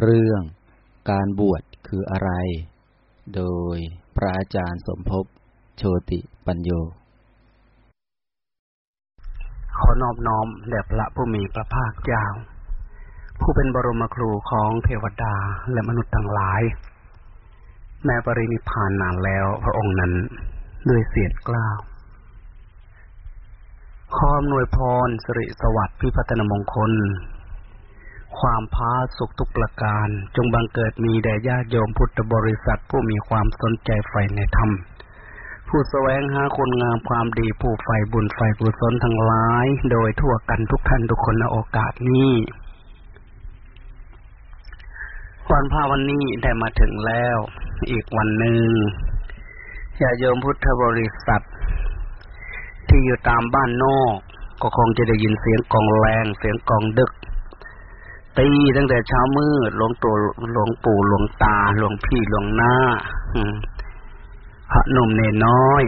เรื่องการบวชคืออะไร โดยพระอาจารย์สมภพโชติปัญโย ขอนอบน้อมแด่พระผู้มีพระภาคเจ้า ผู้เป็นบรมครูของเทวดาและมนุษย์ทั้งหลาย แม้ปรินิพานนานแล้วพระองค์นั้นด้วยเสียงกล้าวขออำนวยพรสิริสวัสดิ์พิพัฒนมงคล ความพาสุขทุกประการ จงบังเกิดมีแด่ญาติโยมพุทธบริษัทผู้มีความสนใจใฝ่ในธรรม ผู้แสวงหาคุณงามความดีผู้ใฝ่บุญใฝ่กุศลทั้งหลาย โดยทั่วกันทุกท่านทุกคนในโอกาสนี้วันพระวันนี้ได้มาถึงแล้ว อีกวันหนึ่งญาติโยมพุทธบริษัท ที่อยู่ตามบ้านนอก ก็คงจะได้ยินเสียงกองแรงเสียงกองดึก ตีตั้งแต่เช้ามืดหลวงตัวหลวงปู่หลวงตาหลวงพี่หลวงหน้าพระนมเนน้อย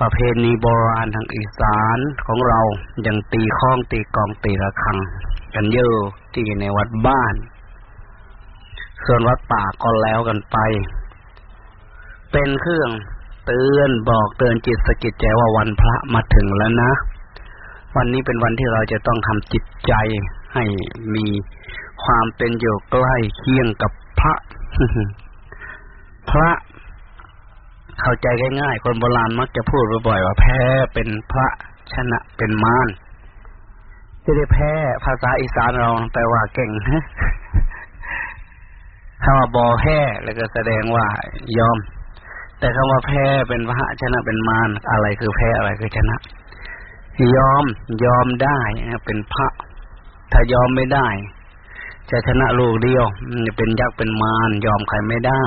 ประเพณีโบราณทางอีสานของเรายังตีข้องตีกองตีระฆัง กันเยอะที่ในวัดบ้าน ส่วนวัดป่าก็แล้วกันไป เป็นเครื่องเตือนบอกเตือนจิตสกิดใจว่าวันพระมาถึงแล้วนะ วันนี้เป็นวันที่เราจะต้องทำจิตใจ ให้มีความเป็นอยู่ใกล้เคียงกับพระ พระ เข้าใจง่ายๆ คนโบราณมักจะพูดบ่อยๆว่าแพ้เป็นพระชนะเป็นมารจะได้แพ้ภาษาอีสานเราแปลว่าเก่งถ้าว่าบอแพ้แล้วก็แสดงว่ายอม แต่คำว่าแพ้เป็นพระชนะเป็นมารอะไรคือแพ้อะไรคือชนะ ยอมยอมได้เป็นพระ ถ้ายอมไม่ได้จะชนะลูกเดียวเป็นยักษ์เป็นมารยอมใครไม่ได้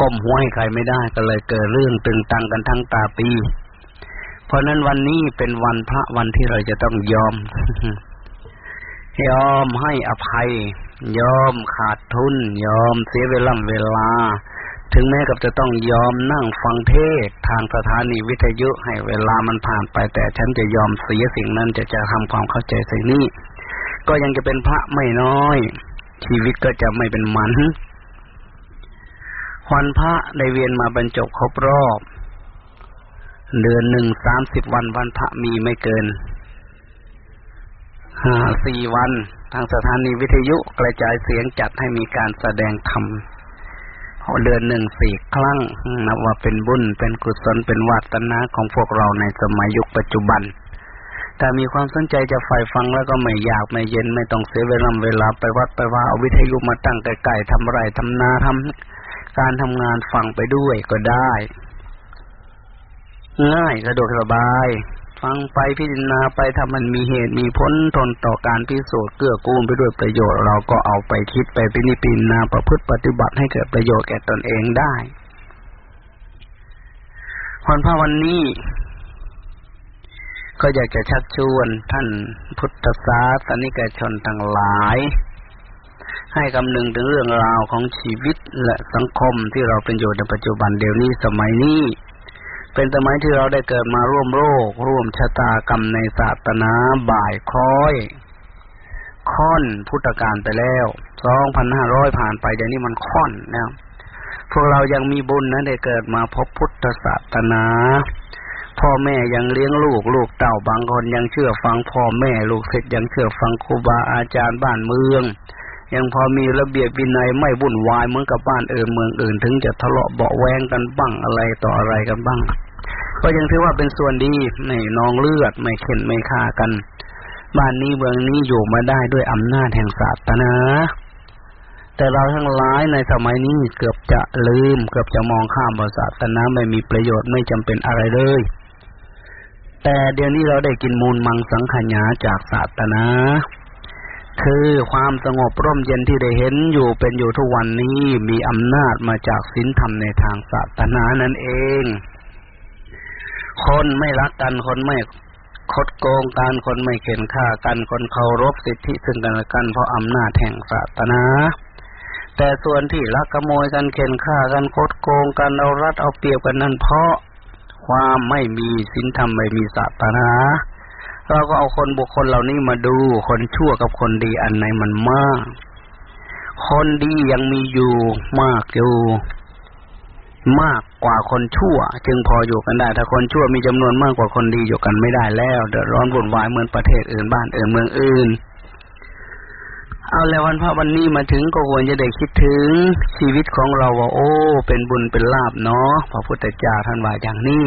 ก้มหัวให้ใครไม่ได้ก็เลยเกิดเรื่องตึงตังกันทั้งตาปี เพราะนั้นวันนี้เป็นวันพระวันที่เราจะต้องยอม ยอมให้อภัย ยอมขาดทุน ยอมเสียเวลาเวลา ถึงแม้กับจะต้องยอมนั่งฟังเทศทางสถานีวิทยุให้เวลามันผ่านไป แต่ฉันจะยอมเสียสิ่งนั้นจะจะทำความเข้าใจสิ่งนี้ ก็ยังจะเป็นพระไม่น้อย ชีวิตก็จะไม่เป็นมันวันพระได้เวียนมาบรรจบครบรอบ เดือนหนึ่งสามสิบวันวันพระมีไม่เกินห้าสี่วัน ทางสถานีวิทยุกระจายเสียงจัดให้มีการแสดงธรรม เดือนหนึ่งสี่ครั้งนับว่าเป็นบุญเป็นกุศลเป็นวาสนาของพวกเราในสมัยยุคปัจจุบันถ้ามีความสนใจจะใฝ่ฟังแล้วก็ไม่อยากไม่เย็นไม่ต้องเสียเวลาเวลาไปวัดไปว่าเอาวิทยุมาตั้งไกลๆทำไรทำนาทำการทำงานฟังไปด้วยก็ได้ ง่ายสะดวกสบาย ฟังไปพิจารณาไปถ้ามันมีเหตุมีผลทนต่อการพิสูจน์เกื้อกูลไปด้วยประโยชน์ เราก็เอาไปคิดไปพินิจพิจารณาประพฤติปฏิบัติให้เกิดประโยชน์แก่ตนเองได้วันพระวันนี้ ก็อยากจะชักชวนท่านพุทธศาสนิกชนทั้งหลาย ให้คำนึงถึงเรื่องราวของชีวิตและสังคมที่เราเป็นอยู่ในปัจจุบันเดี๋ยวนี้สมัยนี้ เป็นสมัยที่เราได้เกิดมาร่วมโลกร่วมชะตากรรมในศาสนาบ่ายค้อย ค่อนพุทธกาลไปแล้วสองพันห้าร้อยผ่านไปเดี๋ยวนี้มันค่อนนะพวกเรายังมีบุญนะได้เกิดมาพบพุทธศาสนาพ่อแม่ยังเลี้ยงลูกลูกเต่าบางคนยังเชื่อฟังพ่อแม่ลูกศิษย์ยังเชื่อฟังครูบาอาจารย์บ้านเมือง ยังพอมีระเบียบวินัยไม่วุ่นวายเหมือนกับบ้านอื่นเมืองอื่น ถึงจะทะเลาะเบาแวงกันบ้างอะไรต่ออะไรกันบ้าง ก็ยังถือว่าเป็นส่วนดีไม่นองเลือดไม่เข็นไม่ฆ่ากัน บ้านนี้เมืองนี้อยู่มาได้ด้วยอำนาจแห่งศาสนาแต่เราทั้งหลายในสมัยนี้เกือบจะลืม เกือบจะมองข้ามศาสนาไม่มีประโยชน์ไม่จำเป็นอะไรเลย แต่เดี๋ยวนี้เราได้กินมูลมังสังขยาจากศาสนา คือความสงบร่มเย็นที่ได้เห็นอยู่เป็นอยู่ทุกวันนี้มีอำนาจมาจากศีลธรรมในทางศาสนานั่นเอง คนไม่รักกันคนไม่คดโกงกันคนไม่เข็นฆ่ากันคนเคารพสิทธิซึ่งกันและกันเพราะอำนาจแห่งศาสนา แต่ส่วนที่ลักขโมยกันเข็นฆ่ากันคดโกงกันเอารัดเอาเปรียบกันนั่นเพราะความไม่มีศีลธรรมไม่มีศาสนาเราก็เอาคนบุคคลเหล่านี้มาดูคนชั่วกับคนดีอันไหนมันมาก คนดียังมีอยู่มากอยู่ มากกว่าคนชั่ว จึงพออยู่กันได้ ถ้าคนชั่วมีจำนวนมากกว่าคนดีอยู่กันไม่ได้แล้วเดือดร้อนวุ่นวายเหมือนประเทศอื่นบ้านอื่นเมืองอื่น เอาแล้ววันพระวันนี้มาถึงก็ควรจะได้คิดถึงชีวิตของเราว่า โอ้ เป็นบุญเป็นลาบเนาะพระพุทธเจ้าท่านว่าอย่างนี้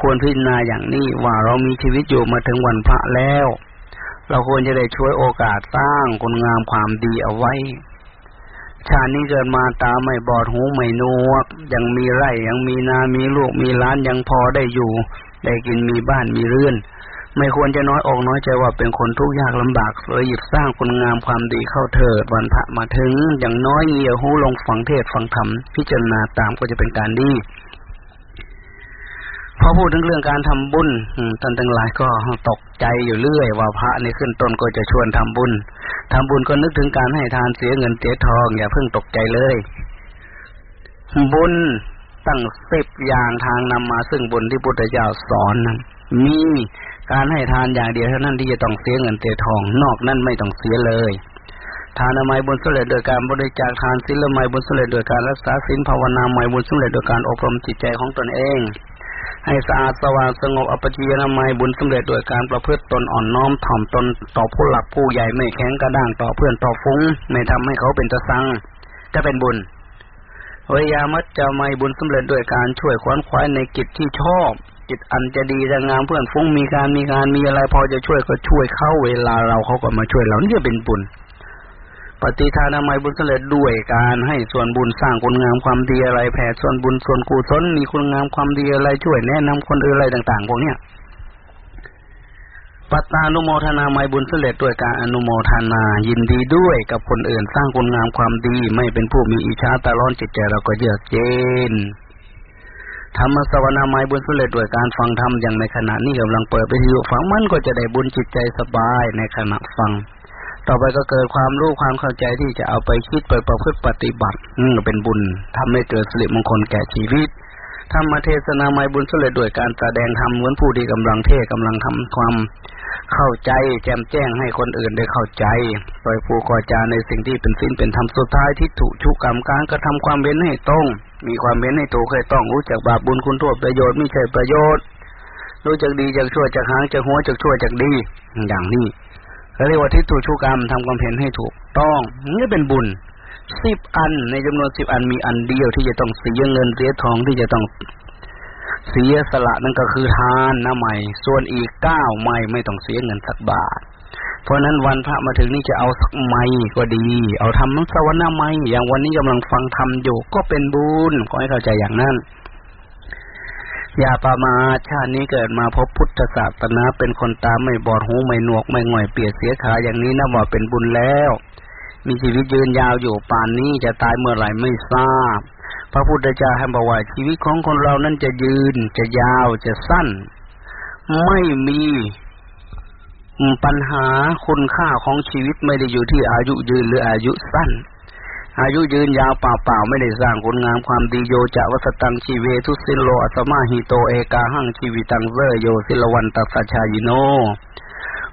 ควรพิจารณาอย่างนี้ว่าเรามีชีวิตอยู่มาถึงวันพระแล้ว เราควรจะได้ช่วยโอกาสสร้างคุณงามความดีเอาไว้ ชาตินี้เกิดมาตาไม่บอดหูไม่นวก ยังมีไร่ยังมีนา มีลูกมีล้านยังพอได้อยู่ ได้กินมีบ้านมีเรือนไม่ควรจะน้อยอกน้อยใจว่าเป็นคนทุกข์ยากลำบากเลยหยิบสร้างคุณงามความดีเข้าเถิดวันพระมาถึง อย่างน้อยเงียหูลงฝังเทศฝังธรรมพิจารณาตามก็จะเป็นการดีพอพูดถึงเรื่องการทำบุญท่านทั้งหลายก็ตกใจอยู่เรื่อย ว่าพระในขึ้นต้นก็จะชวนทำบุญ ทำบุญก็นึกถึงการให้ทานเสียเงินเสียทอง อย่าเพิ่งตกใจเลย บุญตั้งสิบอย่างทางนำมาซึ่งบุญที่พุทธเจ้าสอนนั้นมีการให้ทานอย่างเดียวเท่านั้นที่จะต้องเสียเงินเสียทอง นอกนั้นไม่ต้องเสียเลยทานไมบุญสำเร็จโดยการบริจาคทานศีลไมบุญสำเร็จโดยการรักษาศีลภาวนาไมบุญสำเร็จโดยการอบรมจิตใจของตนเอง ให้สะอาดสว่างสงบอปจิยนามัยบุญสำเร็จโดยการประพฤติตนอ่อนน้อมถ่อมตนต่อผู้หลักผู้ใหญ่ไม่แข็งกระด้างต่อเพื่อนต่อฟุ้งไม่ทำให้เขาเป็นตะสังจะเป็นบุญวิยามัจจะไม่บุญสำเร็จโดยการช่วยควนควายในกิจที่ชอบจิตอันจะดีจะงามเพื่อนฟุ้งมีการมีงานมีอะไรพอจะช่วยก็ช่วยเข้าเวลาเราเขาก็มาช่วยเรานี่เป็นบุญ ปฏิทานามัยบุญสำเร็จด้วยการให้ส่วนบุญสร้างคุณงามความดีอะไรแผ่ส่วนบุญส่วนกุศลมีคุณงามความดีอะไรช่วยแนะนำคนอื่นอะไรต่างๆพวกเนี้ยปัตตานุโมทนาไมบุญสำเร็จด้วยการอนุโมทนายินดีด้วยกับคนอื่นสร้างคุณงามความดี ไม่เป็นผู้มีอิจฉาตาร้อนจิตใจเราก็เยือกเย็นธรรมสวนาไม้บุญสุเร็จด้วยการฟังธรรมอย่างในขณะนี้กำลังเปิดไปที่ฟังมันก็จะได้บุญจิตใจสบายในขณะฟัง ต่อไปก็เกิดความรู้ความเข้าใจที่จะเอาไปคิดไปประพฤติปฏิบัติอืเป็นบุญทำให้เกิดสิริมงคลแก่ชีวิตธรรมเทศนาไม้บุญสุเร็จด้วยการแสดงธรรมเหมือนผู้ที่กำลังเทศกำลังทำความเข้าใจแจมแจ้งให้คนอื่นได้เข้าใจโดยผู้ก่อจาในสิ่งที่เป็นสิ้นเป็นธรรมสุดท้ายที่ถูกชุกกรรมการกระทำความเป็นให้ตรงมีความเป็นให้ถูกเคยต้องรู้จักบาปบุญคุณโทษประโยชน์ไม่ใช่ประโยชน์รู้จักดีจากชั่วจากหางจากหัวจากชั่วจากดี อย่างนี้ เขาเรียกว่าทิฏฐุชุกรรมทำความเห็นให้ถูกต้องนี่เป็นบุญสิบอันในจำนวนสิบอันมีอันเดียวที่จะต้องเสียเงินเสียทองที่จะต้องเสียสละนั่นก็คือทานนะใหม่ ส่วนอีกเก้าไม่ไม่ต้องเสียเงินสักบาท เพราะนั้นวันพระมาถึงนี่จะเอาสักไม่ก็ดี เอาทำน้ำสวรรค์ไม่อย่างวันนี้กำลังฟังทำอยู่ก็เป็นบุญขอให้เข้าใจอย่างนั้น อย่าประมาทชาตินี้เกิดมาพบพุทธศาสนาเป็นคนตาไม่บอดหูไม่หนวกไม่ง่อยเปียกเสียขาอย่างนี้นะว่าเป็นบุญแล้ว มีชีวิตยืนยาวอยู่ป่านนี้จะตายเมื่อไหร่ไม่ทราบ พระพุทธเจ้าให้บอกว่าชีวิตของคนเรานั้นจะยืนจะยาวจะสั้น ไม่มีปัญหาคุณค่าของชีวิตไม่ได้อยู่ที่อายุยืนหรืออายุสั้น อายุยืนยาวเปล่าๆไม่ได้สร้างคุณงามความดีโยจะวัสตังชีเวทุสินโลอัสมาหิโตเอกาหังชีวิตังเซโยสิลวันตัสชายิโน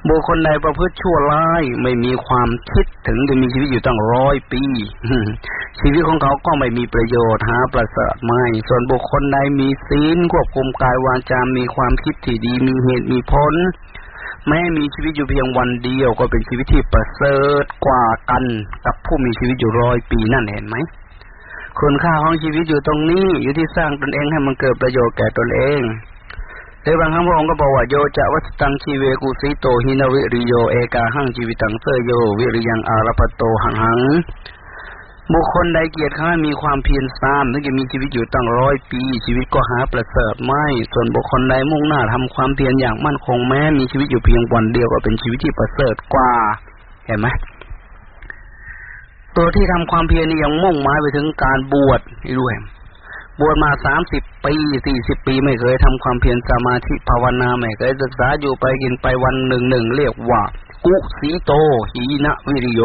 บุคคลใดประพฤติชั่วร้ายไม่มีความคิดถึงจะมีชีวิตอยู่ตั้งร้อยปี ชีวิตของเขาก็ไม่มีประโยชน์หาประเสริฐไม่ ส่วนบุคคลใดมีศีลควบคุมกายวาจามีความคิดที่ดีมีเหตุมีผล แม้มีชีวิตอยู่เพียงวันเดียวก็เป็นชีวิตที่ประเสริฐกว่ากันกับผู้มีชีวิตอยู่ร้อยปีนั่นเห็นไหมคุณค่าของชีวิตอยู่ตรงนี้อยู่ที่สร้างตนเองให้มันเกิดประโยชน์แก่ตนเองในบางครั้งพระองค์ก็บอกว่าโยจะวัตตังชีเวกุสิโตหินวิริโยเอกาหังชีวิตังเสยโยวิริยังอารปโตหังหัง บุคคลใดเกียรติข้ามีความเพียรซ้ำถึงจะมีชีวิตอยู่ตั้งร้อยปี ชีวิตก็หาประเสริฐไม่ ส่วนบุคคลใดมุ่งหน้าทำความเพียรอย่างมั่นคงแม้มีชีวิตอยู่เพียงวันเดียวก็เป็นชีวิตที่ประเสริฐกว่า เห็นไหมตัวที่ทำความเพียรนี่ยังมุ่งหมายไปถึงการบวชด้วยบวชมาสามสิบปีสี่สิบปีไม่เคยทำความเพียรสมาธิภาวนาไม่เคยศึกษาอยู่ไปกินไปวันหนึ่งหนึ่งเรียกว่า กุสีโต หีนะวิริโย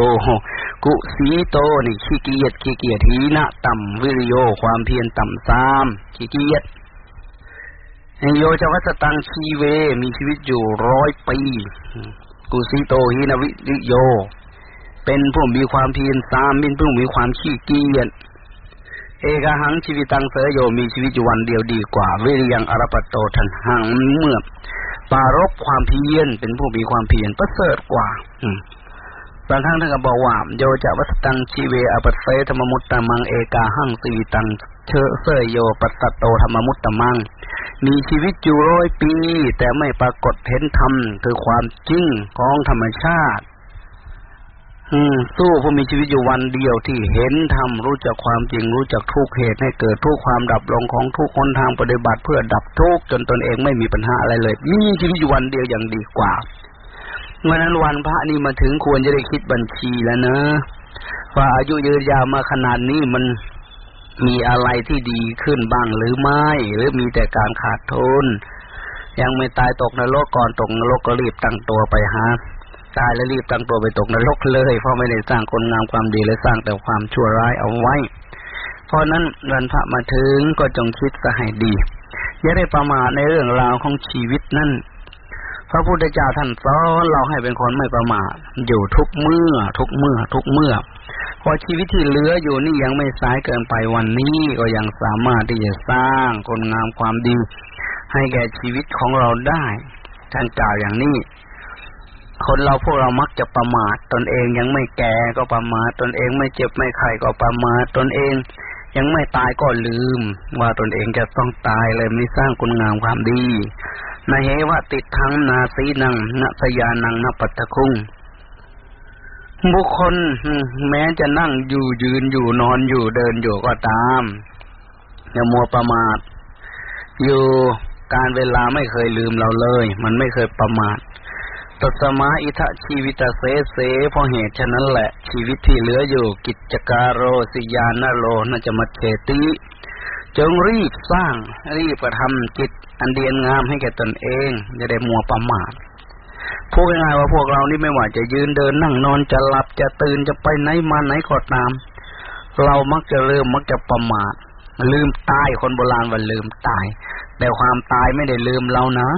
กุสีโตนี่ขี้เกียจขี้เกียจหีนะต่ำวิริโย ความเพียรต่ำซ้ำขี้เกียจโยจะวัสตังชีเว มีชีวิตอยู่ร้อยปี กุสีโตหีนะวิริโย เป็นผู้มีความเพียรสามเป็นผู้มีความขี้เกียจเอกหังชีวิตังเสยโยมีชีวิตอยู่วันเดียวดีกว่า วิริยังอรปโตทันหังเมื่อ ปารบความเพียรเป็นผู้มีความเพียรประเสริฐกว่า อืบางครั้งท่านก็บอกว่าโยจะวัตตังชีเวอปัสเสธรรมมุตตมังเอกาหังสีตังเชเสยโยปัสสโตธรรมมุตตมัง มีชีวิตอยู่ร้อยปี แต่ไม่ปรากฏเห็นธรรมคือความจริงของธรรมชาติ สู้ผู้มีชีวิตอยู่วันเดียวที่เห็นธรรมรู้จักความจริงรู้จักทุกเหตุให้เกิดทุกความดับลงของทุกคนทางปฏิบัติเพื่อดับทุกจนตนเองไม่มีปัญหาอะไรเลย มีชีวิตอยู่วันเดียวอย่างดีกว่าเมื่อนั้นวันพระนี่มาถึงควรจะได้คิดบัญชีแล้วนะว่าอายุยืนยาวมาขนาดนี้มันมีอะไรที่ดีขึ้นบ้างหรือไม่ หรือมีแต่การขาดทุนยังไม่ตายตกนรกก่อนตกนรกก็รีบตั้งตัวไปหา ตายแล้วรีบตั้งตัวไปตกนรกเลย เพราะไม่ได้สร้างคนงามความดีและสร้างแต่ความชั่วร้ายเอาไว้ เพราะนั้นวันพระมาถึงก็จงคิดสให้ดี อย่าได้ประมาทในเรื่องราวของชีวิตนั่นพระพุทธเจ้าท่านสอนเราให้เป็นคนไม่ประมาทอยู่ทุกเมื่อ ทุกเมื่อ ทุกเมื่อพอชีวิตที่เหลืออยู่นี่ยังไม่สายเกินไปวันนี้ก็ยังสามารถที่จะสร้างคนงามความดี ให้แก่ชีวิตของเราได้ ท่านกล่าวอย่างนี้ คนเราพวกเรามักจะประมาทตนเองยังไม่แก่ก็ประมาทตนเองไม่เจ็บไม่ไข้ก็ประมาทตนเอง ยังไม่ตายก็ลืม ว่าตนเองจะต้องตายเลยไม่สร้างคุณงามความดีนาเหวะติดทั้งนาสีนังนาสยานังนาปัตคุงบุคคลแม้จะนั่งอยู่ยืนอยู่นอนอยู่เดินอยู่ก็ตามอย่ามัวประมาท อยู่การเวลาไม่เคยลืมเราเลย มันไม่เคยประมาท ตัสมาอิทะชีวิตเสเสเพราะเหตุฉะนั้นแหละ ชีวิตที่เหลืออยู่กิจการโรสิยานโรน่าจะมาเฉติจงรีบสร้างรีบกระทำจิตอันเดียนงามให้แก่ตนเองจะได้มัวประมาทพูดง่ายๆว่าพวกเรานี่ไม่ว่าจะยืนเดินนั่งนอนจะหลับจะตื่นจะไปไหนมาไหนก็ตาม เรามักจะเริ่มมักจะประมาทลืมตายคนโบราณว่าลืมตาย แต่ความตายไม่ได้ลืมเรานะ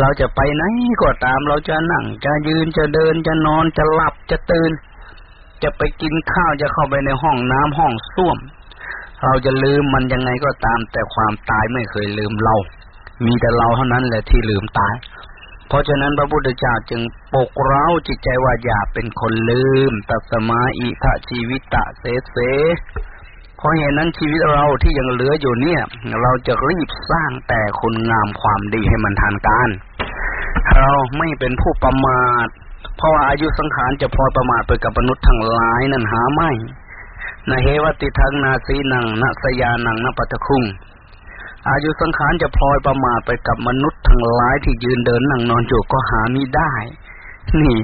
เราจะไปไหนก็ตามเราจะนั่ง จะยืนจะเดินจะนอนจะหลับจะตื่น จะไปกินข้าวจะเข้าไปในห้องน้ำห้องส้วม เราจะลืมมันยังไงก็ตาม แต่ความตายไม่เคยลืมเรา มีแต่เราเท่านั้นแหละที่ลืมตาย เพราะฉะนั้นพระพุทธเจ้าจึงปกเร้าจิตใจว่าอย่าเป็นคนลืมตัสมาอิทะชีวิตะเสเส ราะเหตุนั้นชีวิตเราที่ยังเหลืออยู่เนี่ย เราจะรีบสร้างแต่คุณงามความดีให้มันทันการ เราไม่เป็นผู้ประมาท เพราะว่าอายุสังขารจะพอประมาทไปกับมนุษย์ทั้งหลายนั่นหาไม่นาเหวติทังนาสีนังนาสยานังนาปัตคุงอายุสังขารจะพลอยประมาทไปกับมนุษย์ทั้งหลายที่ยืนเดินนั่งนอนอยู่ก็หามิได้ นี่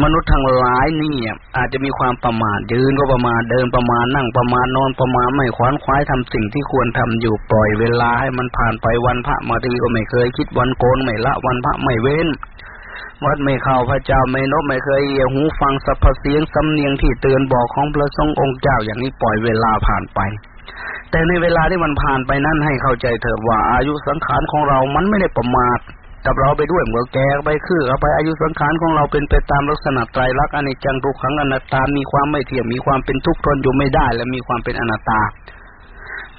มนุษย์ทั้งหลายนี่อาจจะมีความประมาทยืนก็ประมาทเดินประมาทนั่งประมาทนอนประมาทไม่ขวานควายทำสิ่งที่ควรทำอยู่ปล่อยเวลาให้มันผ่านไปวันพระมาดีก็ไม่เคยคิดวันโกนไม่ละวันพระไม่เว้น วัดไม่เข้าพระเจ้าไม่นบไม่เคยเอียหูฟังสัพเสียงสำเนียงที่เตือนบอกของพระสงองค์เจ้าอย่างนี้ปล่อยเวลาผ่านไป แต่ในเวลาที่มันผ่านไปนั้นให้เข้าใจเถิดว่าอายุสังขารของเรามันไม่ได้ประมาท กับเราไปด้วยเหมือนแก่ไปคือเอาไปอายุสังขารของเราเป็นไปตามลักษณะไตรลักษณ์อนิจจังทุกขังอนัตตา มีความไม่เที่ยงมีความเป็นทุกข์ทนอยู่ไม่ได้ และมีความเป็นอนัตตา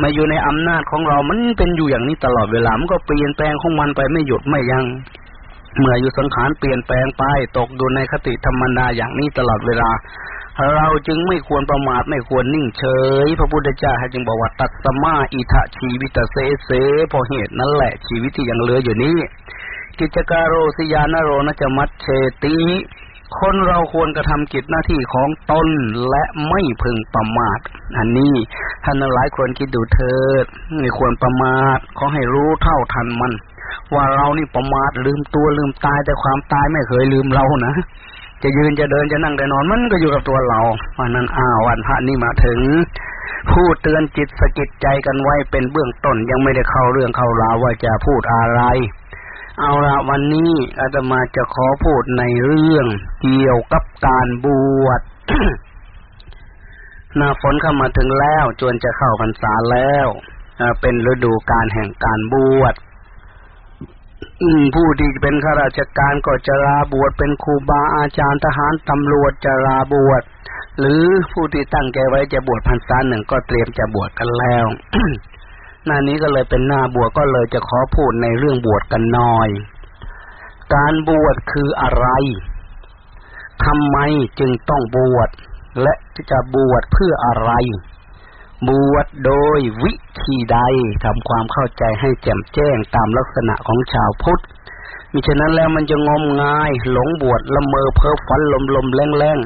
มาอยู่ในอำนาจของเรา มันเป็นอยู่อย่างนี้ตลอดเวลา มันก็เปลี่ยนแปลงของมันไปไม่หยุดไม่ยัง้ง เมื่ออยู่สังขารเปลี่ยนแปลงไป ตกอยู่ในคติธรรมดาอย่างนี้ตลอดเวลา เราจึงไม่ควรประมาทไม่ควรนิ่งเฉย พระพุทธเจ้าจึงบอกว่าตัดสมาอิทะชีวิตเสเสพอเหตุนั้นแหละชีวิตที่ยังเหลืออยู่นี้ กิจการโรสิยานโรนจะมัดเชติคนเราควรกระทำกิจหน้าที่ของตนและไม่พึงประมาท อันนี้ท่านหลายควรคิดดูเถิดไม่ควรประมาทขอให้รู้เท่าทันมัน ว่าเรานี่ประมาทลืมตัวลืมตายแต่ความตายไม่เคยลืมเรานะจะยืนจะเดินจะนั่งจะนอนมันก็อยู่กับตัวเราวันนั้นอ้าววันพระนี่มาถึง พูดเตือนจิตสกิดใจกันไว้เป็นเบื้องต้นยังไม่ได้เข้าเรื่องเข้าราวว่าจะพูดอะไร เอาละวันนี้อาตมาจะขอพูดในเรื่องเกี่ยวกับการบวชหน้าฝนเข้ามาถึงแล้วจวนจะเข้าพรรษาแล้วเป็นฤดูการแห่งการบวชผู้ที่เป็นข้าราชการก็จะลาบวชเป็นครูบาอาจารย์ทหารตำรวจจะลาบวชหรือผู้ที่ตั้งใจไว้จะบวชพรรษาหนึ่งก็เตรียมจะบวชกันแล้ว หน้านี้ก็เลยเป็นหน้าบวชก็เลยจะขอพูดในเรื่องบวชกันหน่อย การบวชคืออะไรทำไมจึงต้องบวช และจะบวชเพื่ออะไร บวชโดยวิธีใดทำความเข้าใจให้แจ่มแจ้งตามลักษณะของชาวพุทธมิฉะนั้นแล้วมันจะงมงาย หลงบวชละเมอเพ้อฝันลมลมแรงแรง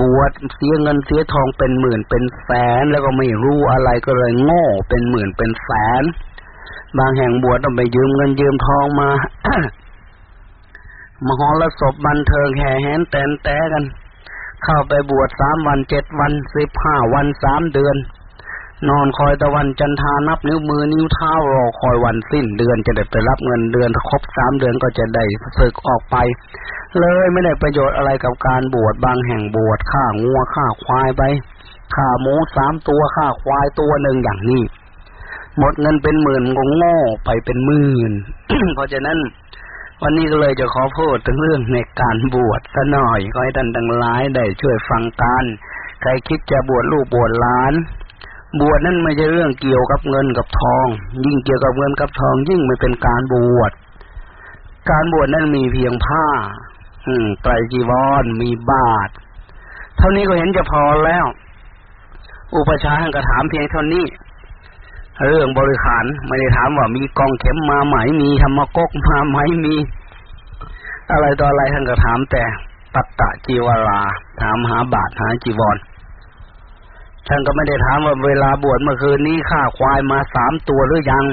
บวชเสียเงินเสียทองเป็นหมื่นเป็นแสน แล้วก็ไม่รู้อะไรก็เลยโง่ เป็นหมื่นเป็นแสน บางแห่งบวชต้องไปยืมเงินยืมทองมามหรสพบันเทิงแห่แหนแตนแตกัน เข้าไปบวชสามวันเจ็ดวันสิบห้าวันสามเดือน นอนคอยตะวันจันทานับนิ้วมือนิ้วเท้ารอคอยวันสิ้นเดือนจะได้ไปรับเงินเดือนครบสามเดือนก็จะได้ศึกออกไป เลยไม่ได้ประโยชน์อะไรกับการบวชบางแห่งบวชฆ่างัวฆ่าควายไปฆ่าหมูสามตัวฆ่าควายตัวหนึ่งอย่างนี้หมดเงินเป็นหมื่นงโง่ไปเป็นหมื่นเพราะฉะนั้น วันนี้ก็เลยจะขอพูดถึงเรื่องในการบวชซะหน่อยขอให้ท่านทั้งหลายได้ช่วยฟังกันใครคิดจะบวชลูกบวชหลาน บวชนั่นไม่ใช่เรื่องเกี่ยวกับเงินกับทอง ยิ่งเกี่ยวกับเงินกับทองยิ่งไม่เป็นการบวชการบวชนั่นมีเพียงผ้า อืมไตรจีวรมีบาท เท่านี้ก็เห็นจะพอแล้ว อุปชาท่านก็ถามเพียงเท่านี้ เรื่องบริขารไม่ได้ถามว่ามีกองเข็มมาไหมมีธรรมกกมาไหมมี อะไรต่ออะไรท่านก็ถามแต่ปัตตะจีวรา ถามหาบาทหาจีวรท่านก็ไม่ได้ถามว่าเวลาบวชเมื่อคืนนี้ฆ่าควายมาสามตัวหรือยัง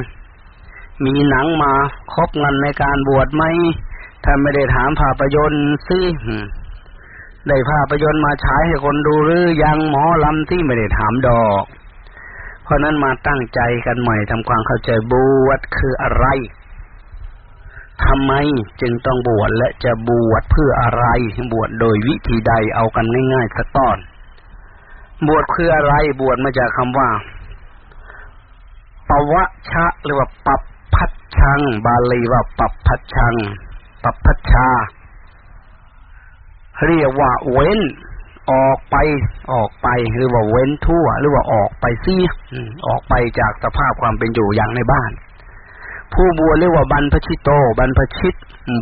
มีหนังมาครบเงินในการบวชไหม ท่านไม่ได้ถามภาพยนตร์ซิได้ภาพยนตร์มาฉายให้คนดูหรือยังหมอลำที่ไม่ได้ถามดอก เพราะนั้นมาตั้งใจกันใหม่ทำความเข้าใจบวชคืออะไรทำไมจึงต้องบวชและจะบวชเพื่ออะไร บวชโดยวิธีใดเอากันง่ายๆสักตอน บวชคืออะไรบวชมาจากคำว่าปวะชะหรือว่าปับพัชชัง บาลีว่าปับพัชชัง ปัพัชชา เรียกว่าเว้น ออกไป ออกไปหรือว่าเว้นทั่ว หรือว่าออกไปซีออกไปจากสภาพความเป็นอยู่อย่างในบ้าน ผู้บวชเรียกว่าบรรพชิตโต บรรพชิต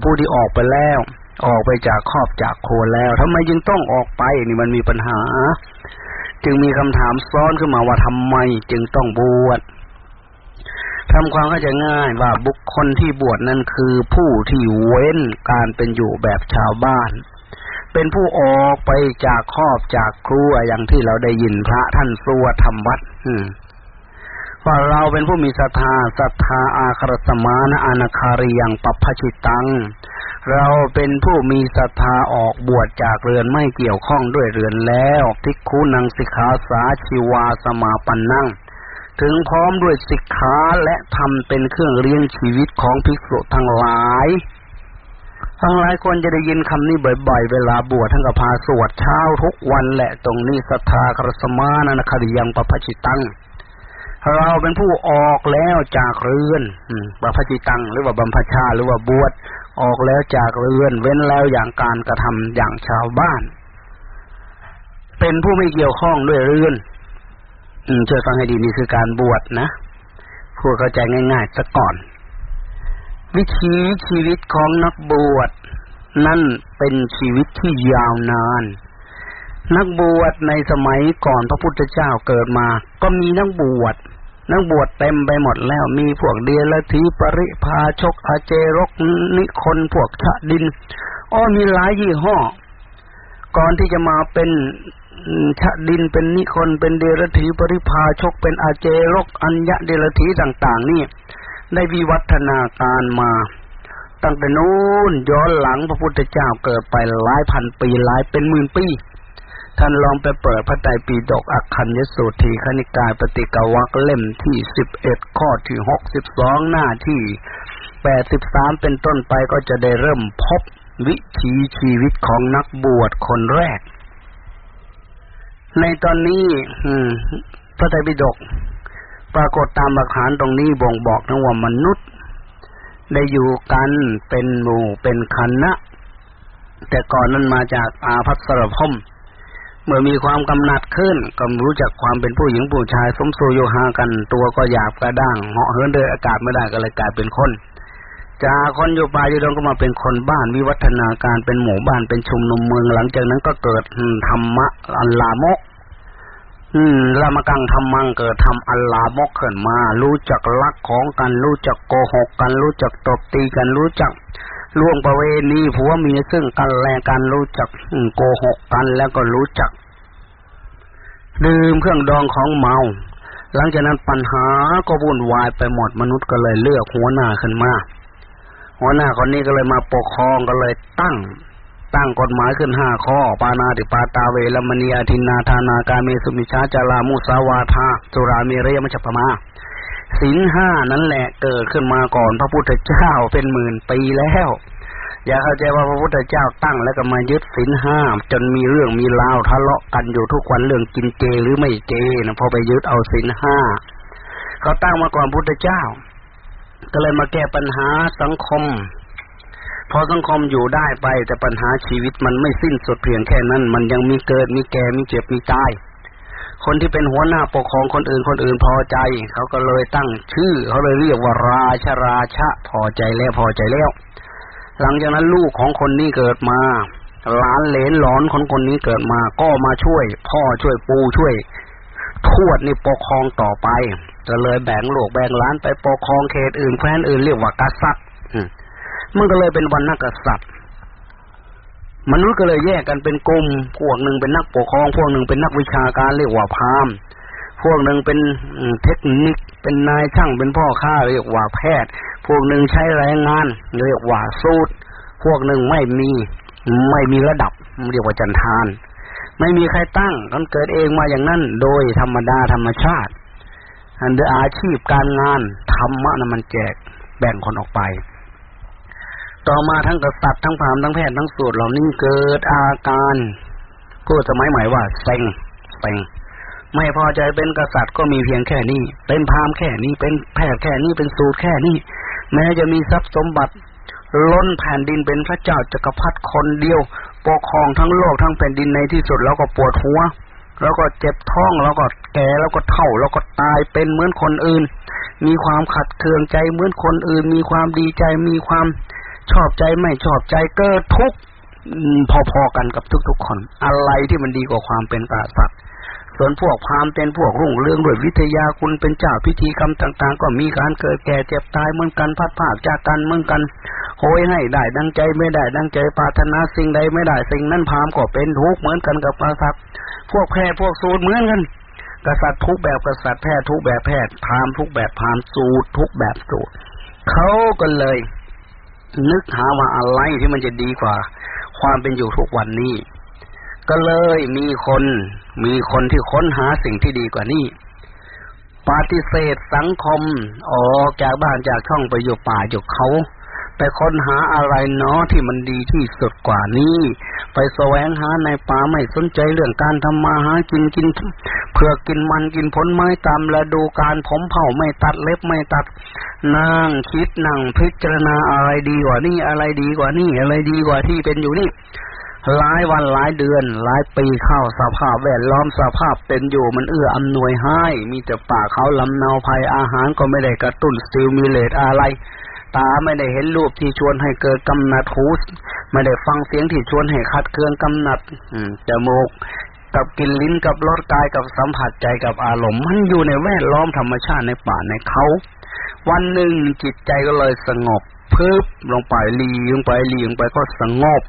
ผู้ที่ออกไปแล้ว ออกไปจากครอบจากโคนแล้วทำไมจึงต้องออกไปนี่มันมีปัญหา จึงมีคำถามซ้อนขึ้นมาว่าทำไมจึงต้องบวช ทำความเข้าใจง่ายว่าบุคคลที่บวชนั้นคือผู้ที่เว้นการเป็นอยู่แบบชาวบ้าน เป็นผู้ออกไปจากครอบจากครัวอย่างที่เราได้ยินพระท่านสวดทำวัดว่าเราเป็นผู้มีศรัทธาศรัทธาอาครตมานะอนาคารียังปัพพชิตัง เราเป็นผู้มีศรัทธาออกบวชจากเรือนไม่เกี่ยวข้องด้วยเรือนแล้วทิกคูนังสิกขาสาชิวาสมาปันนั่ง ถึงพร้อมด้วยสิกขาและทำเป็นเครื่องเลี้ยงชีวิตของภิกษุทั้งหลายทั้งหลายคนจะได้ยินคำนี้บ่อย ๆ เวลาบวชทั้งกับพาสวดเช้าทุกวันแหละตรงนี้ศรัทธาครสมานนคดียังปะชิตัง เราเป็นผู้ออกแล้วจากเรือนปะพชิตัง หรือว่าบัมพชาหรือว่าบวชออกแล้วจากเรือน เว้นแล้วอย่างการกระทำอย่างชาวบ้าน เป็นผู้ไม่เกี่ยวข้องด้วยเรือนอืม ช่วยฟังให้ดีนี่คือการบวชนะพูดเข้าใจง่ายๆสักก่อน วิถีชีวิตของนักบวชนั่นเป็นชีวิตที่ยาวนาน นักบวชในสมัยก่อนพระพุทธเจ้าเกิดมา ก็มีนักบวชนักบวชเต็มไปหมดแล้วมีพวกเดียรถีปริพาชกอาเจรกนิคนพวกชะดินอ้อมีหลายยี่ห้อ ก่อนที่จะมาเป็น ชะดินเป็นนิคนเป็นเดรถีปริพาชกเป็นอาเจรกอัญญะเดรถีต่างๆ นี่ ได้วิวัฒนาการมา ตั้งแต่นู้นย้อนหลังพระพุทธเจ้าเกิดไปหลายพันปีหลายเป็นหมื่นปี ท่านลองไปเปิดพระไตรปิฎกอักขันยสูตรทีคณิกายปฏิกวักเล่มที่สิบเอ็ดข้อที่หกสิบสองหน้าที่แปดสิบสามเป็นต้นไปก็จะได้เริ่มพบวิถีชีวิตของนักบวชคนแรก ในตอนนี้พระไตรปิฎกปรากฏตามหลักฐานตรงนี้บ่งบอกนะว่ามนุษย์ ได้อยู่กันเป็นหมู่เป็นคณะ แต่ก่อนนั้นมาจากอาภัสรพมเมื่อมีความกำหนัดขึ้นก็รู้จักความเป็นผู้หญิงผู้ชาย สมสู่โยหากันตัวก็หยาบกระด้างเหาะเหินเดินอากาศไม่ได้ก็เลยกลายเป็นคนจากคนอยู่ป่าอยู่ดงก็มาเป็นคนบ้านวิวัฒนาการเป็นหมู่บ้านเป็นชุมนุมเมืองหลังจากนั้นก็เกิดธรรมะอันลามก อืมละมากังทำมังเกิดทำอัลลามกขึ้นมา รู้จักลักของกันรู้จักโกหกกัน รู้จักตบตีกันรู้จักล่วงประเวณีผัวเมียซึ่งกันแลกันรู้จักโกหกกันแล้วก็รู้จัก ดื่มเครื่องดองของเมา หลังจากนั้นปัญหาก็วุ่นวายไปหมดมนุษย์ก็เลยเลือกหัวหน้าขึ้นมา หัวหน้าคนนี้ก็เลยมาปกครองก็เลยตั้ง ตั้งกฎหมายขึ้นห้าข้อ ปานาติปาตาเวลมณีอาทินนาธานาการเมสุมิชาจารามุสาวาทาสุรามีระยมจัปมาสินห้านั่นแหละเกิดขึ้นมาก่อนพระพุทธเจ้าเป็นหมื่นปีแล้ว อย่าเข้าใจว่าพระพุทธเจ้าตั้งแล้วก็มายึดสินห้าจนมีเรื่องมีราวทะเลาะกันอยู่ทุกวันเรื่องกินเจหรือไม่เจนะพอไปยึดเอาสินห้าเขาตั้งมาก่อนพุทธเจ้า ก็เลยมาแก้ปัญหาสังคม พอสังคมอยู่ได้ไป แต่ปัญหาชีวิตมันไม่สิ้นสุดเพียงแค่นั้น มันยังมีเกิดมีแก่มีเจ็บมีตายคนที่เป็นหัวหน้าปกครองคนอื่นคนอื่นพอใจ เขาก็เลยตั้งชื่อ เขาเลยเรียกว่าราชราชะพอใจแล้วพอใจแล้ว หลังจากนั้นลูกของคนนี้เกิดมาหลานเลนหลอนของคนนี้เกิดมา ก็มาช่วย พ่อช่วยปูช่วย ทวดนี่ปกครองต่อไปก็เลยแบ่งลูกแบ่งหลานไปปกครองเขตอื่นแคว้นอื่นเรียกว่ากษัตริย์ มันก็เลยเป็นวันนักษัตริย์ มนุษย์ก็เลยแยกกันเป็นกลุ่ม พวกหนึ่งเป็นนักปกครอง พวกหนึ่งเป็นนักวิชาการเรียกว่าพามพวกหนึ่งเป็นเทคนิค เป็นนายช่าง เป็นพ่อค้าเรียกว่าแพทย์ พวกหนึ่งใช้แรงงาน เรียกว่าสูตร พวกหนึ่งไม่มีไม่มีระดับเรียกว่าจันทาน ไม่มีใครตั้งมันเกิดเองมาอย่างนั้น โดยธรรมดาธรรมชาติ อันเดออาชีพการงานธรรมะนั้นมันแจกแบ่งคนออกไป ต่อมาทั้งกษัตริย์ทั้งพราหมณ์ทั้งแพทย์ทั้งสูตรเหล่านี้เกิดอาการก็จะหมายหมายว่าเซ็งเซ็งไม่พอใจเป็นกษัตริย์ก็มีเพียงแค่นี้ เป็นพราหมณ์แค่นี้ เป็นแพทย์แค่นี้ เป็นสูตรแค่นี้ แม้จะมีทรัพย์สมบัติ ล้นแผ่นดินเป็นพระเจ้าจักรพรรดิคนเดียว ปกครองทั้งโลกทั้งแผ่นดินในที่สุดแล้วก็ปวดหัว แล้วก็เจ็บท้อง แล้วก็แก่แล้วก็เฒ่า แล้วก็ตายเป็นเหมือนคนอื่น มีความขัดเคืองใจเหมือนคนอื่น มีความดีใจ มีความ ชอบใจไม่ชอบใจเกิดทุกข์พอๆกันกับทุกๆคน อะไรที่มันดีกว่าความเป็นกษัตริย์ส่วนพวกพราหมณ์เป็นพวกรุ่งเรืองด้วยวิทยาคุณเป็นเจ้าพิธีกรรมต่าง ๆ ก็มีการเกิดแก่เจ็บตายเหมือนกันพัดภาคจากกันเหมือนกันโหยให้ได้ดังใจไม่ได้ดังใจปรารถนาสิ่งใดไม่ได้สิ่งนั้นพราหมณ์ก็เป็นทุกข์เหมือนกันกับกษัตริย์พวกแพทย์พวกสูตรเหมือนกันกษัตริย์ทุกแบบกษัตริย์แพทย์ทุกแบบแพทย์พราหมณ์ทุกแบบพราหมณ์สูตรทุกแบบสูตรเขาก็เลย นึกหาว่าอะไรที่มันจะดีกว่า ความเป็นอยู่ทุกวันนี้ ก็เลยมีคนมีคนที่ค้นหาสิ่งที่ดีกว่านี้ปฏิเสธสังคมออกจากบ้านจากช่องไปอยู่ป่าอยู่เขา ไปค้นหาอะไรเนาะที่มันดีที่สุดกว่านี้ ไปแสวงหาในป่าไม่สนใจเรื่องการทำมาหากินกินเพื่อกินมันกินผลไม้ตามและดูการผมเผาไม่ตัดเล็บไม่ตัดนั่งคิดนั่งพิจารณาอะไรดีกว่านี่อะไรดีกว่านี่อะไรดีกว่าที่เป็นอยู่นี่หลายวันหลายเดือน หลายปีเข้าสภาพแวดล้อมสภาพเป็นอยู่มันเอื้ออำนวยให้ มีแต่ป่าเขาลำนาภัยอาหารก็ไม่ได้กระตุ้นสติลมีเลตอะไร ตาไม่ได้เห็นรูปที่ชวนให้เกิดกำหนัดหูไม่ได้ฟังเสียงที่ชวนให้คัดเคืองกำหนัดจมูกกับกินลิ้นกับรสกายกับสัมผัสใจกับอารมณ์มันอยู่ในแวดล้อมธรรมชาติในป่าในเขา วันหนึ่งจิตใจก็เลยสงบพึบลงไปลีลงไปลีลงไปก็สงบ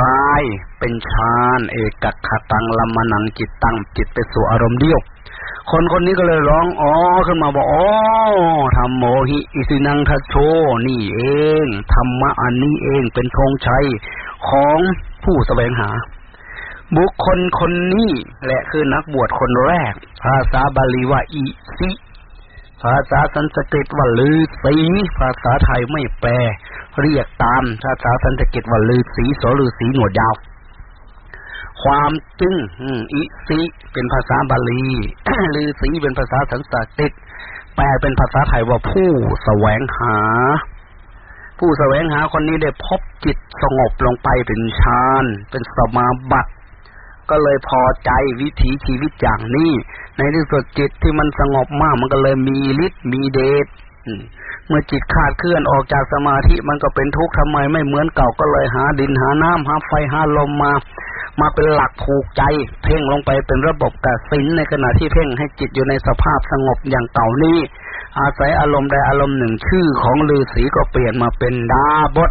กลายเป็นฌานเอกขัตังลัมมนังจิตตั้งจิตไปสู่อารมณ์เดียว คนคนนี้ก็เลยร้องอ๋อขึ้นมาบอกอ๋อธรรมโมหิ อิสินังทัโช นี่เองธรรมะอันนี้เองเป็นธงชัยของผู้แสวงหา บุคคลคนนี้แหละคือนักบวชคนแรก ภาษาบาลีว่าอิสิภาษาสันสกฤตว่าลือสีภาษาไทยไม่แปล เรียกตามภาษาสันสกฤตว่าลือสีโสลือสีหนวดยาว ความจึงอิสิเป็นภาษาบาลีลือสีเป็นภาษาสันสกฤตแปลเป็นภาษาไทยว่าผู้แสวงหา ผู้แสวงหาคนนี้ได้พบจิตสงบลงไปเป็นฌานเป็นสมาบัติก็เลยพอใจวิถีชีวิตอย่างนี้ ในที่สุดจิตที่มันสงบมากมันก็เลยมีฤทธิ์มีเดชเมื่อจิตขาดเคลื่อนออกจากสมาธิมันก็เป็นทุกข์ทำไมไม่เหมือนเก่าก็เลยหาดินหาน้ำหาไฟหาลมมา มาเป็นหลักผูกใจ เพ่งลงไปเป็นระบบกสินในขณะที่เพ่งให้จิตอยู่ในสภาพสงบอย่างเก่านี้ อาศัยอารมณ์ใดอารมณ์หนึ่งชื่อของฤาษีก็เปลี่ยนมาเป็นดาบด